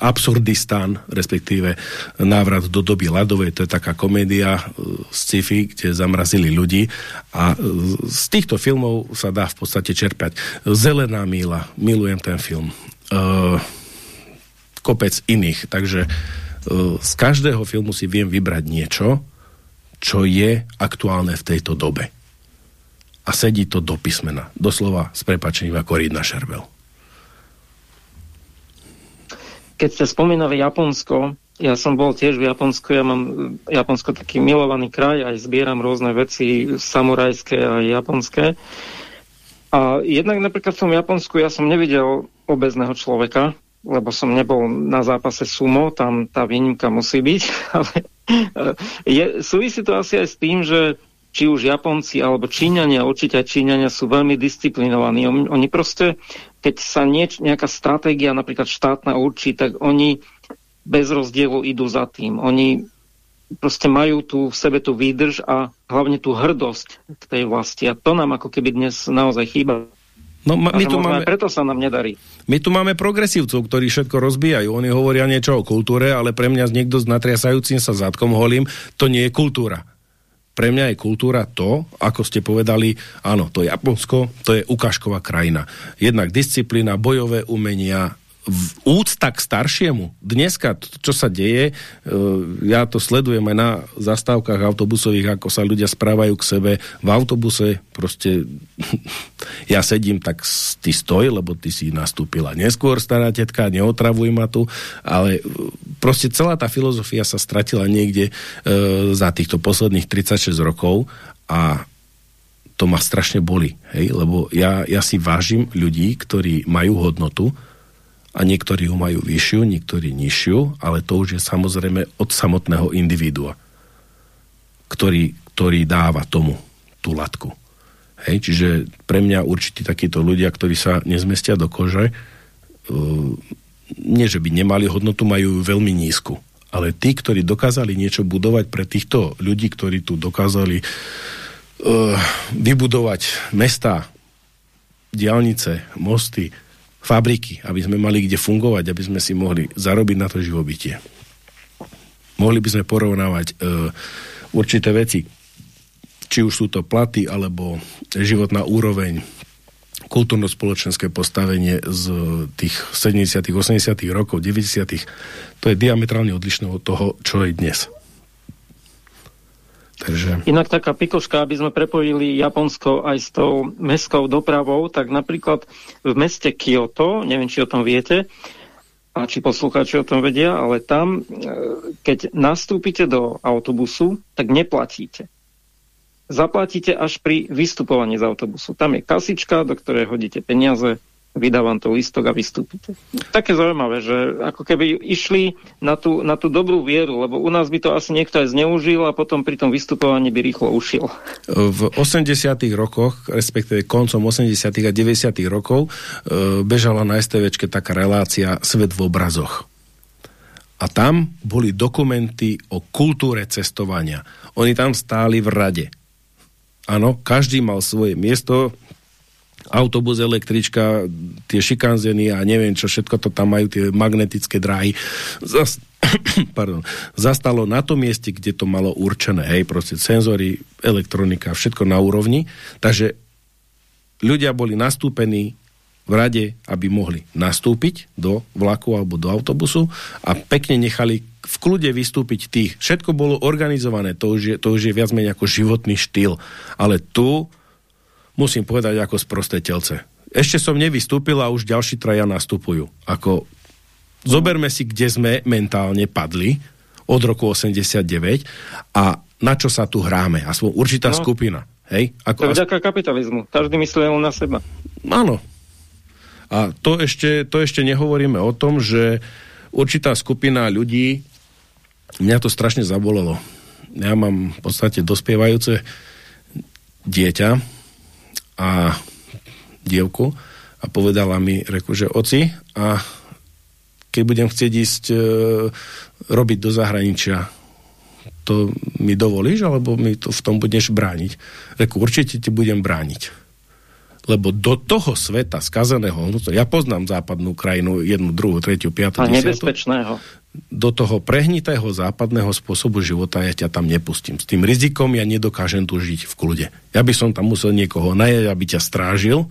Absurdistan, respektíve návrat do doby ľadovej, to je taká komédia uh, sci-fi, kde zamrazili ľudí a uh, z týchto filmov sa dá v podstate čerpať. Zelená míla, milujem ten film. Kopec iných, takže z každého filmu si viem vybrať niečo, čo je aktuálne v tejto dobe. A sedí to do písmena. Doslova s prepačením ako Rydna Šerbel keď ste spomínali Japonsko, ja som bol tiež v Japonsku, ja mám Japonsko taký milovaný kraj, aj zbieram rôzne veci samurajské a japonské. A jednak napríklad v tom Japonsku ja som nevidel obezného človeka, lebo som nebol na zápase sumo, tam tá výnimka musí byť, ale je, súvisí to asi aj s tým, že či už Japonci alebo Číňania, určite aj Číňania sú veľmi disciplinovaní. Oni proste keď sa nieč, nejaká stratégia napríklad štátna určí, tak oni bez rozdielu idú za tým. Oni proste majú tu v sebe tú výdrž a hlavne tú hrdosť k tej vlasti. A to nám ako keby dnes naozaj chýba. No, ma, my tu máme, preto sa nám nedarí. My tu máme progresívcov, ktorí všetko rozbijajú. Oni hovoria niečo o kultúre, ale pre mňa niekto s natriasajúcim sa zadkom holím, to nie je kultúra pre mňa je kultúra to, ako ste povedali, áno, to Japonsko, to je ukážková krajina. Jednak disciplína, bojové umenia, úcta k staršiemu. Dneska, čo sa deje, e, ja to sledujem aj na zastávkach autobusových, ako sa ľudia správajú k sebe v autobuse, proste ja sedím tak ty stoj, lebo ty si nastúpila neskôr, stará tetka, neotravuj ma tu, ale e, proste celá tá filozofia sa stratila niekde e, za týchto posledných 36 rokov a to ma strašne boli, hej? lebo ja, ja si vážim ľudí, ktorí majú hodnotu, a niektorí ju majú vyššiu, niektorí nižšiu, ale to už je samozrejme od samotného individua, ktorý, ktorý dáva tomu tú latku. Hej, čiže pre mňa určití takíto ľudia, ktorí sa nezmestia do kože, uh, nie že by nemali hodnotu, majú ju veľmi nízku. Ale tí, ktorí dokázali niečo budovať pre týchto ľudí, ktorí tu dokázali uh, vybudovať mesta, diálnice, mosty, fabriky, aby sme mali kde fungovať, aby sme si mohli zarobiť na to živobytie. Mohli by sme porovnávať uh, určité veci, či už sú to platy, alebo životná úroveň, kultúrno-spoločenské postavenie z tých 70 80 rokov, 90 to je diametrálne odlišné od toho, čo je dnes. Takže... Inak taká pikoška, aby sme prepojili Japonsko aj s tou mestskou dopravou, tak napríklad v meste Kyoto, neviem, či o tom viete, a či poslucháči o tom vedia, ale tam, e, keď nastúpite do autobusu, tak neplatíte zaplatíte až pri vystupovaní z autobusu. Tam je kasička, do ktorej hodíte peniaze, vydávam to listok a vystúpite. Také zaujímavé, že ako keby išli na tú, na tú dobrú vieru, lebo u nás by to asi niekto aj zneužil a potom pri tom vystupovaní by rýchlo ušiel. V 80 rokoch, respektíve koncom 80 a 90 rokov, e, bežala na STVčke taká relácia Svet v obrazoch. A tam boli dokumenty o kultúre cestovania. Oni tam stáli v rade Áno, každý mal svoje miesto, autobus, električka, tie šikanzeny a neviem čo, všetko to tam majú, tie magnetické dráhy. Zas, pardon, zastalo na tom mieste, kde to malo určené, hej, proste senzory, elektronika, všetko na úrovni. Takže ľudia boli nastúpení v rade, aby mohli nastúpiť do vlaku alebo do autobusu a pekne nechali v kľude vystúpiť tých. Všetko bolo organizované, to už je, to už je viac menej ako životný štýl. Ale tu musím povedať ako sprosté telce. Ešte som nevystúpil a už ďalší traja nastupujú. Ako, zoberme si, kde sme mentálne padli od roku 89 a na čo sa tu hráme. Aspoň určitá no, skupina. Hej? Ako, to vďaka kapitalizmu. Každý myslí len na seba. Áno. A to ešte, to ešte nehovoríme o tom, že určitá skupina ľudí mňa to strašne zabolelo. Ja mám v podstate dospievajúce dieťa a dievku a povedala mi, reku, že oci a keď budem chcieť ísť e, robiť do zahraničia, to mi dovolíš, alebo mi to v tom budeš brániť? Reku, určite ti budem brániť lebo do toho sveta skazeného ja poznám západnú krajinu, jednu, druhú, tretiu, piatu, A nebezpečného. Do toho prehnitého západného spôsobu života ja ťa tam nepustím. S tým rizikom ja nedokážem tu žiť v kľude. Ja by som tam musel niekoho najať, aby ťa strážil.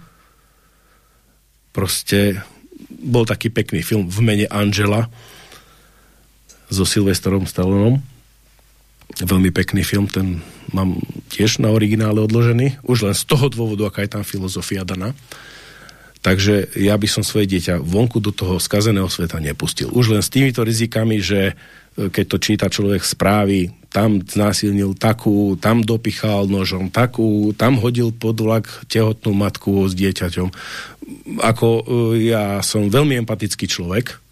Proste bol taký pekný film v mene Angela so Silvestrom Stallonom veľmi pekný film, ten mám tiež na originále odložený, už len z toho dôvodu, aká je tam filozofia daná. Takže ja by som svoje dieťa vonku do toho skazeného sveta nepustil. Už len s týmito rizikami, že e, keď to číta človek správy, tam znásilnil takú, tam dopichal nožom takú, tam hodil pod vlak tehotnú matku s dieťaťom. Ako e, ja som veľmi empatický človek,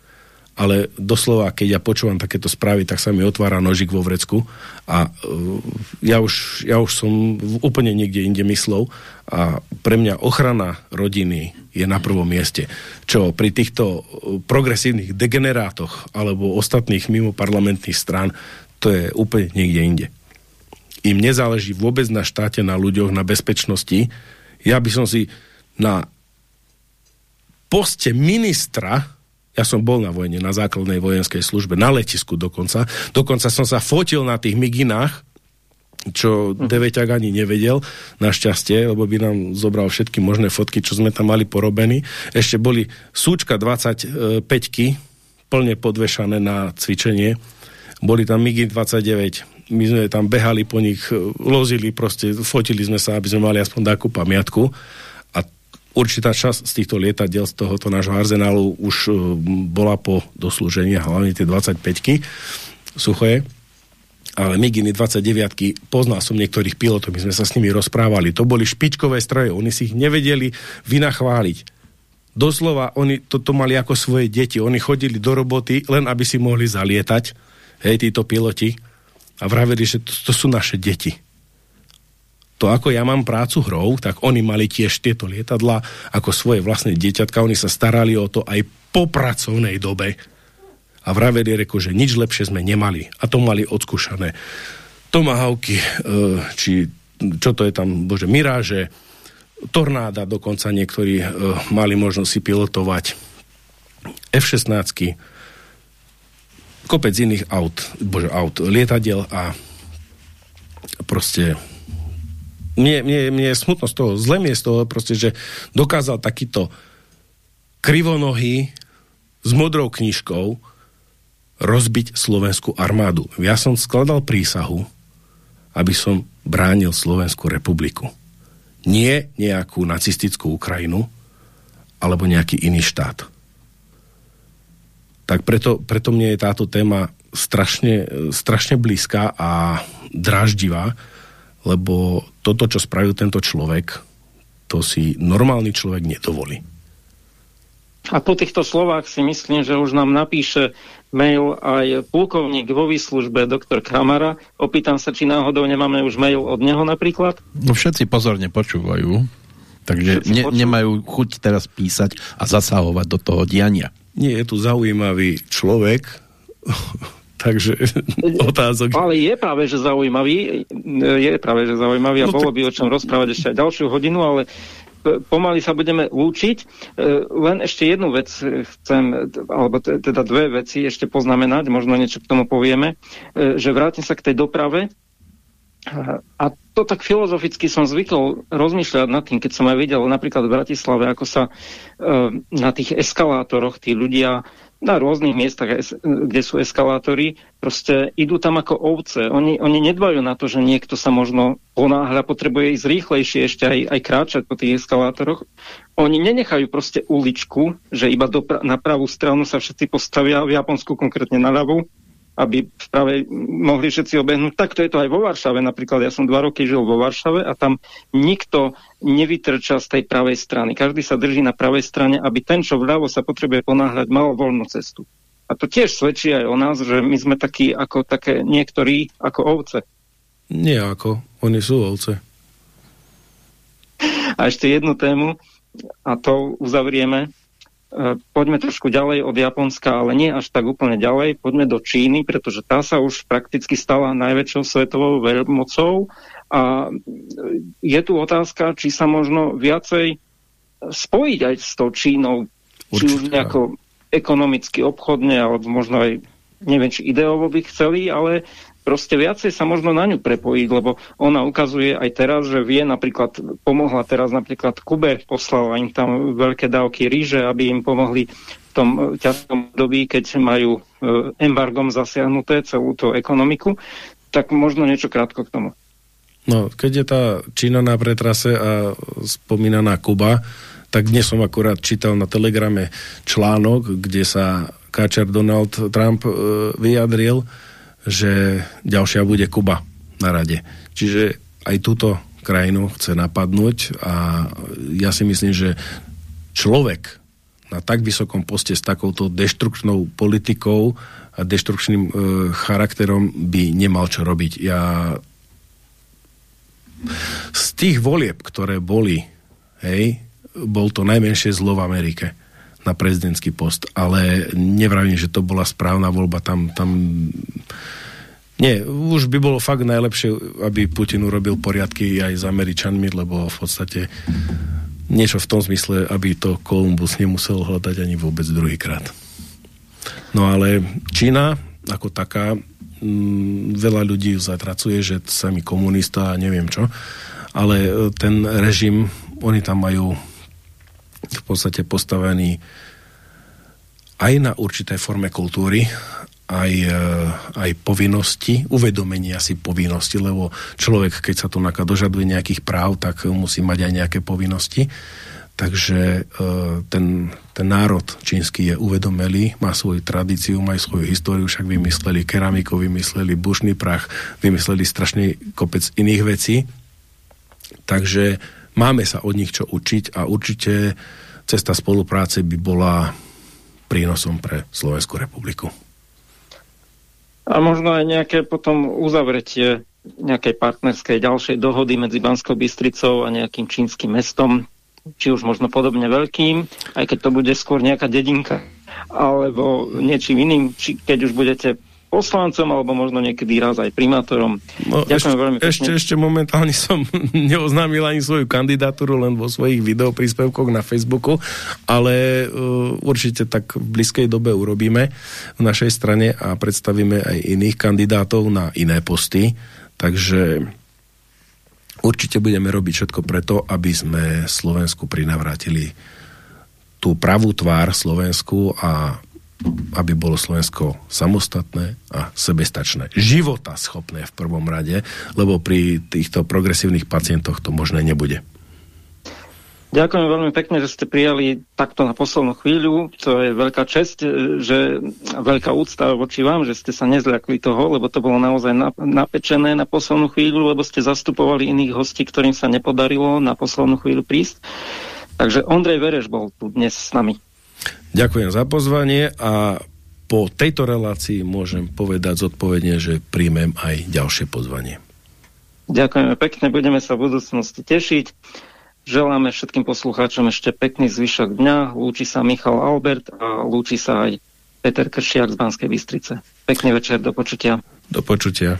ale doslova, keď ja počúvam takéto správy, tak sa mi otvára nožik vo vrecku a uh, ja, už, ja už som úplne niekde inde myslov a pre mňa ochrana rodiny je na prvom mieste. Čo pri týchto uh, progresívnych degenerátoch alebo ostatných mimo parlamentných strán, to je úplne niekde inde. Im nezáleží vôbec na štáte, na ľuďoch, na bezpečnosti. Ja by som si na poste ministra ja som bol na vojne, na základnej vojenskej službe, na letisku dokonca. Dokonca som sa fotil na tých miginách, čo. Deveťak ani nevedel, našťastie, lebo by nám zobral všetky možné fotky, čo sme tam mali porobení. Ešte boli súčka 25 plne podvešané na cvičenie. Boli tam MIGI 29, my sme tam behali po nich, lozili proste, fotili sme sa, aby sme mali aspoň takú pamiatku určitá časť z týchto lietadiel z tohoto nášho arzenálu už uh, bola po doslúžení, hlavne tie 25-ky suché, ale Miginy 29 poznal som niektorých pilotov, my sme sa s nimi rozprávali. To boli špičkové stroje, oni si ich nevedeli vynachváliť. Doslova, oni toto mali ako svoje deti. Oni chodili do roboty, len aby si mohli zalietať, hej, títo piloti, a vraveli, že to, to sú naše deti. To ako ja mám prácu hrou, tak oni mali tiež tieto lietadla ako svoje vlastné dieťatka, oni sa starali o to aj po pracovnej dobe. A vraveli reku, že nič lepšie sme nemali. A to mali odskúšané. Tomahawky, e, či čo to je tam, bože, Miráže, Tornáda dokonca niektorí e, mali možnosť si pilotovať F-16, kopec iných aut, bože, aut, lietadiel a proste mne, mne, mne je smutno z toho, zle je z toho proste, že dokázal takýto krivonohy s modrou knižkou rozbiť slovenskú armádu. Ja som skladal prísahu, aby som bránil Slovenskú republiku. Nie nejakú nacistickú Ukrajinu, alebo nejaký iný štát. Tak preto, preto mne je táto téma strašne, strašne blízka a dráždivá, lebo toto, čo spravil tento človek, to si normálny človek nedovolí. A po týchto slovách si myslím, že už nám napíše mail aj plukovník vo výslužbe doktor Kramara. Opýtam sa, či náhodou nemáme už mail od neho napríklad? No všetci pozorne počúvajú, takže ne, nemajú chuť teraz písať a zasahovať do toho diania. Nie, je tu zaujímavý človek, takže otázok... Ale je práve, že zaujímavý, je práve, že zaujímavý a no, bolo by o čom rozprávať ešte aj ďalšiu hodinu, ale pomaly sa budeme lúčiť. E, len ešte jednu vec chcem, alebo teda dve veci ešte poznamenať, možno niečo k tomu povieme, e, že vrátim sa k tej doprave. A to tak filozoficky som zvykol rozmýšľať nad tým, keď som aj videl napríklad v Bratislave, ako sa e, na tých eskalátoroch tí ľudia na rôznych miestach, kde sú eskalátory, proste idú tam ako ovce. Oni, oni nedbajú na to, že niekto sa možno ponáhľa, potrebuje ísť rýchlejšie ešte aj, aj kráčať po tých eskalátoroch. Oni nenechajú proste uličku, že iba do, na pravú stranu sa všetci postavia, v Japonsku konkrétne na ľavú, aby práve mohli všetci obehnúť. Takto je to aj vo Varšave. Napríklad ja som dva roky žil vo Varšave a tam nikto nevytrča z tej pravej strany. Každý sa drží na pravej strane, aby ten, čo vľavo sa potrebuje ponáhľať, mal voľnú cestu. A to tiež svedčí aj o nás, že my sme takí ako také niektorí ako ovce. Nie ako, oni sú ovce. A ešte jednu tému, a to uzavrieme. E, poďme trošku ďalej od Japonska, ale nie až tak úplne ďalej. Poďme do Číny, pretože tá sa už prakticky stala najväčšou svetovou veľmocou a je tu otázka, či sa možno viacej spojiť aj s tou Čínou, Určite. či už nejako ekonomicky, obchodne, alebo možno aj neviem, či ideovo by chceli, ale proste viacej sa možno na ňu prepojiť, lebo ona ukazuje aj teraz, že vie napríklad, pomohla teraz napríklad Kube, poslala im tam veľké dávky ríže, aby im pomohli v tom ťažkom dobí, keď majú e, embargom zasiahnuté celú tú ekonomiku, tak možno niečo krátko k tomu. No, keď je tá Čína na pretrase a spomínaná Kuba, tak dnes som akurát čítal na Telegrame článok, kde sa káčer Donald Trump e, vyjadril, že ďalšia bude Kuba na rade. Čiže aj túto krajinu chce napadnúť a ja si myslím, že človek na tak vysokom poste s takouto deštrukčnou politikou a deštrukčným e, charakterom by nemal čo robiť. Ja z tých volieb, ktoré boli, hej, bol to najmenšie zlo v Amerike na prezidentský post, ale nevravím, že to bola správna voľba, tam, tam nie, už by bolo fakt najlepšie, aby Putin urobil poriadky aj s Američanmi, lebo v podstate niečo v tom zmysle, aby to Kolumbus nemusel hľadať ani vôbec druhýkrát. No ale Čína ako taká, m, mm, veľa ľudí zatracuje, že sami komunista a neviem čo, ale ten režim, oni tam majú v podstate postavený aj na určitej forme kultúry, aj, e, aj povinnosti, uvedomenia si povinnosti, lebo človek, keď sa tu dožaduje nejakých práv, tak musí mať aj nejaké povinnosti. Takže e, ten, ten národ čínsky je uvedomelý, má svoju tradíciu, má svoju históriu, však vymysleli keramiku, vymysleli bušný prach, vymysleli strašný kopec iných vecí. Takže máme sa od nich čo učiť a určite cesta spolupráce by bola prínosom pre Slovenskú republiku. A možno aj nejaké potom uzavretie nejakej partnerskej ďalšej dohody medzi Banskou Bystricou a nejakým čínskym mestom, či už možno podobne veľkým, aj keď to bude skôr nejaká dedinka, alebo niečím iným, či keď už budete poslancom, alebo možno niekedy raz aj primátorom. No, Ďakujem ešte, veľmi pekne. Ešte, ešte momentálne som neoznámil ani svoju kandidatúru, len vo svojich videopríspevkoch na Facebooku, ale uh, určite tak v blízkej dobe urobíme v našej strane a predstavíme aj iných kandidátov na iné posty, takže určite budeme robiť všetko preto, aby sme Slovensku prinavrátili tú pravú tvár Slovensku a aby bolo Slovensko samostatné a sebestačné. Života schopné v prvom rade, lebo pri týchto progresívnych pacientoch to možné nebude. Ďakujem veľmi pekne, že ste prijali takto na poslednú chvíľu. To je veľká čest, že veľká úcta voči vám, že ste sa nezľakli toho, lebo to bolo naozaj napečené na poslednú chvíľu, lebo ste zastupovali iných hostí, ktorým sa nepodarilo na poslednú chvíľu prísť. Takže Ondrej Vereš bol tu dnes s nami. Ďakujem za pozvanie a po tejto relácii môžem povedať zodpovedne, že príjmem aj ďalšie pozvanie. Ďakujeme pekne, budeme sa v budúcnosti tešiť. Želáme všetkým poslucháčom ešte pekný zvyšok dňa. Lúči sa Michal Albert a lúči sa aj Peter Kršiak z Banskej Bystrice. Pekný večer, do počutia. Do počutia.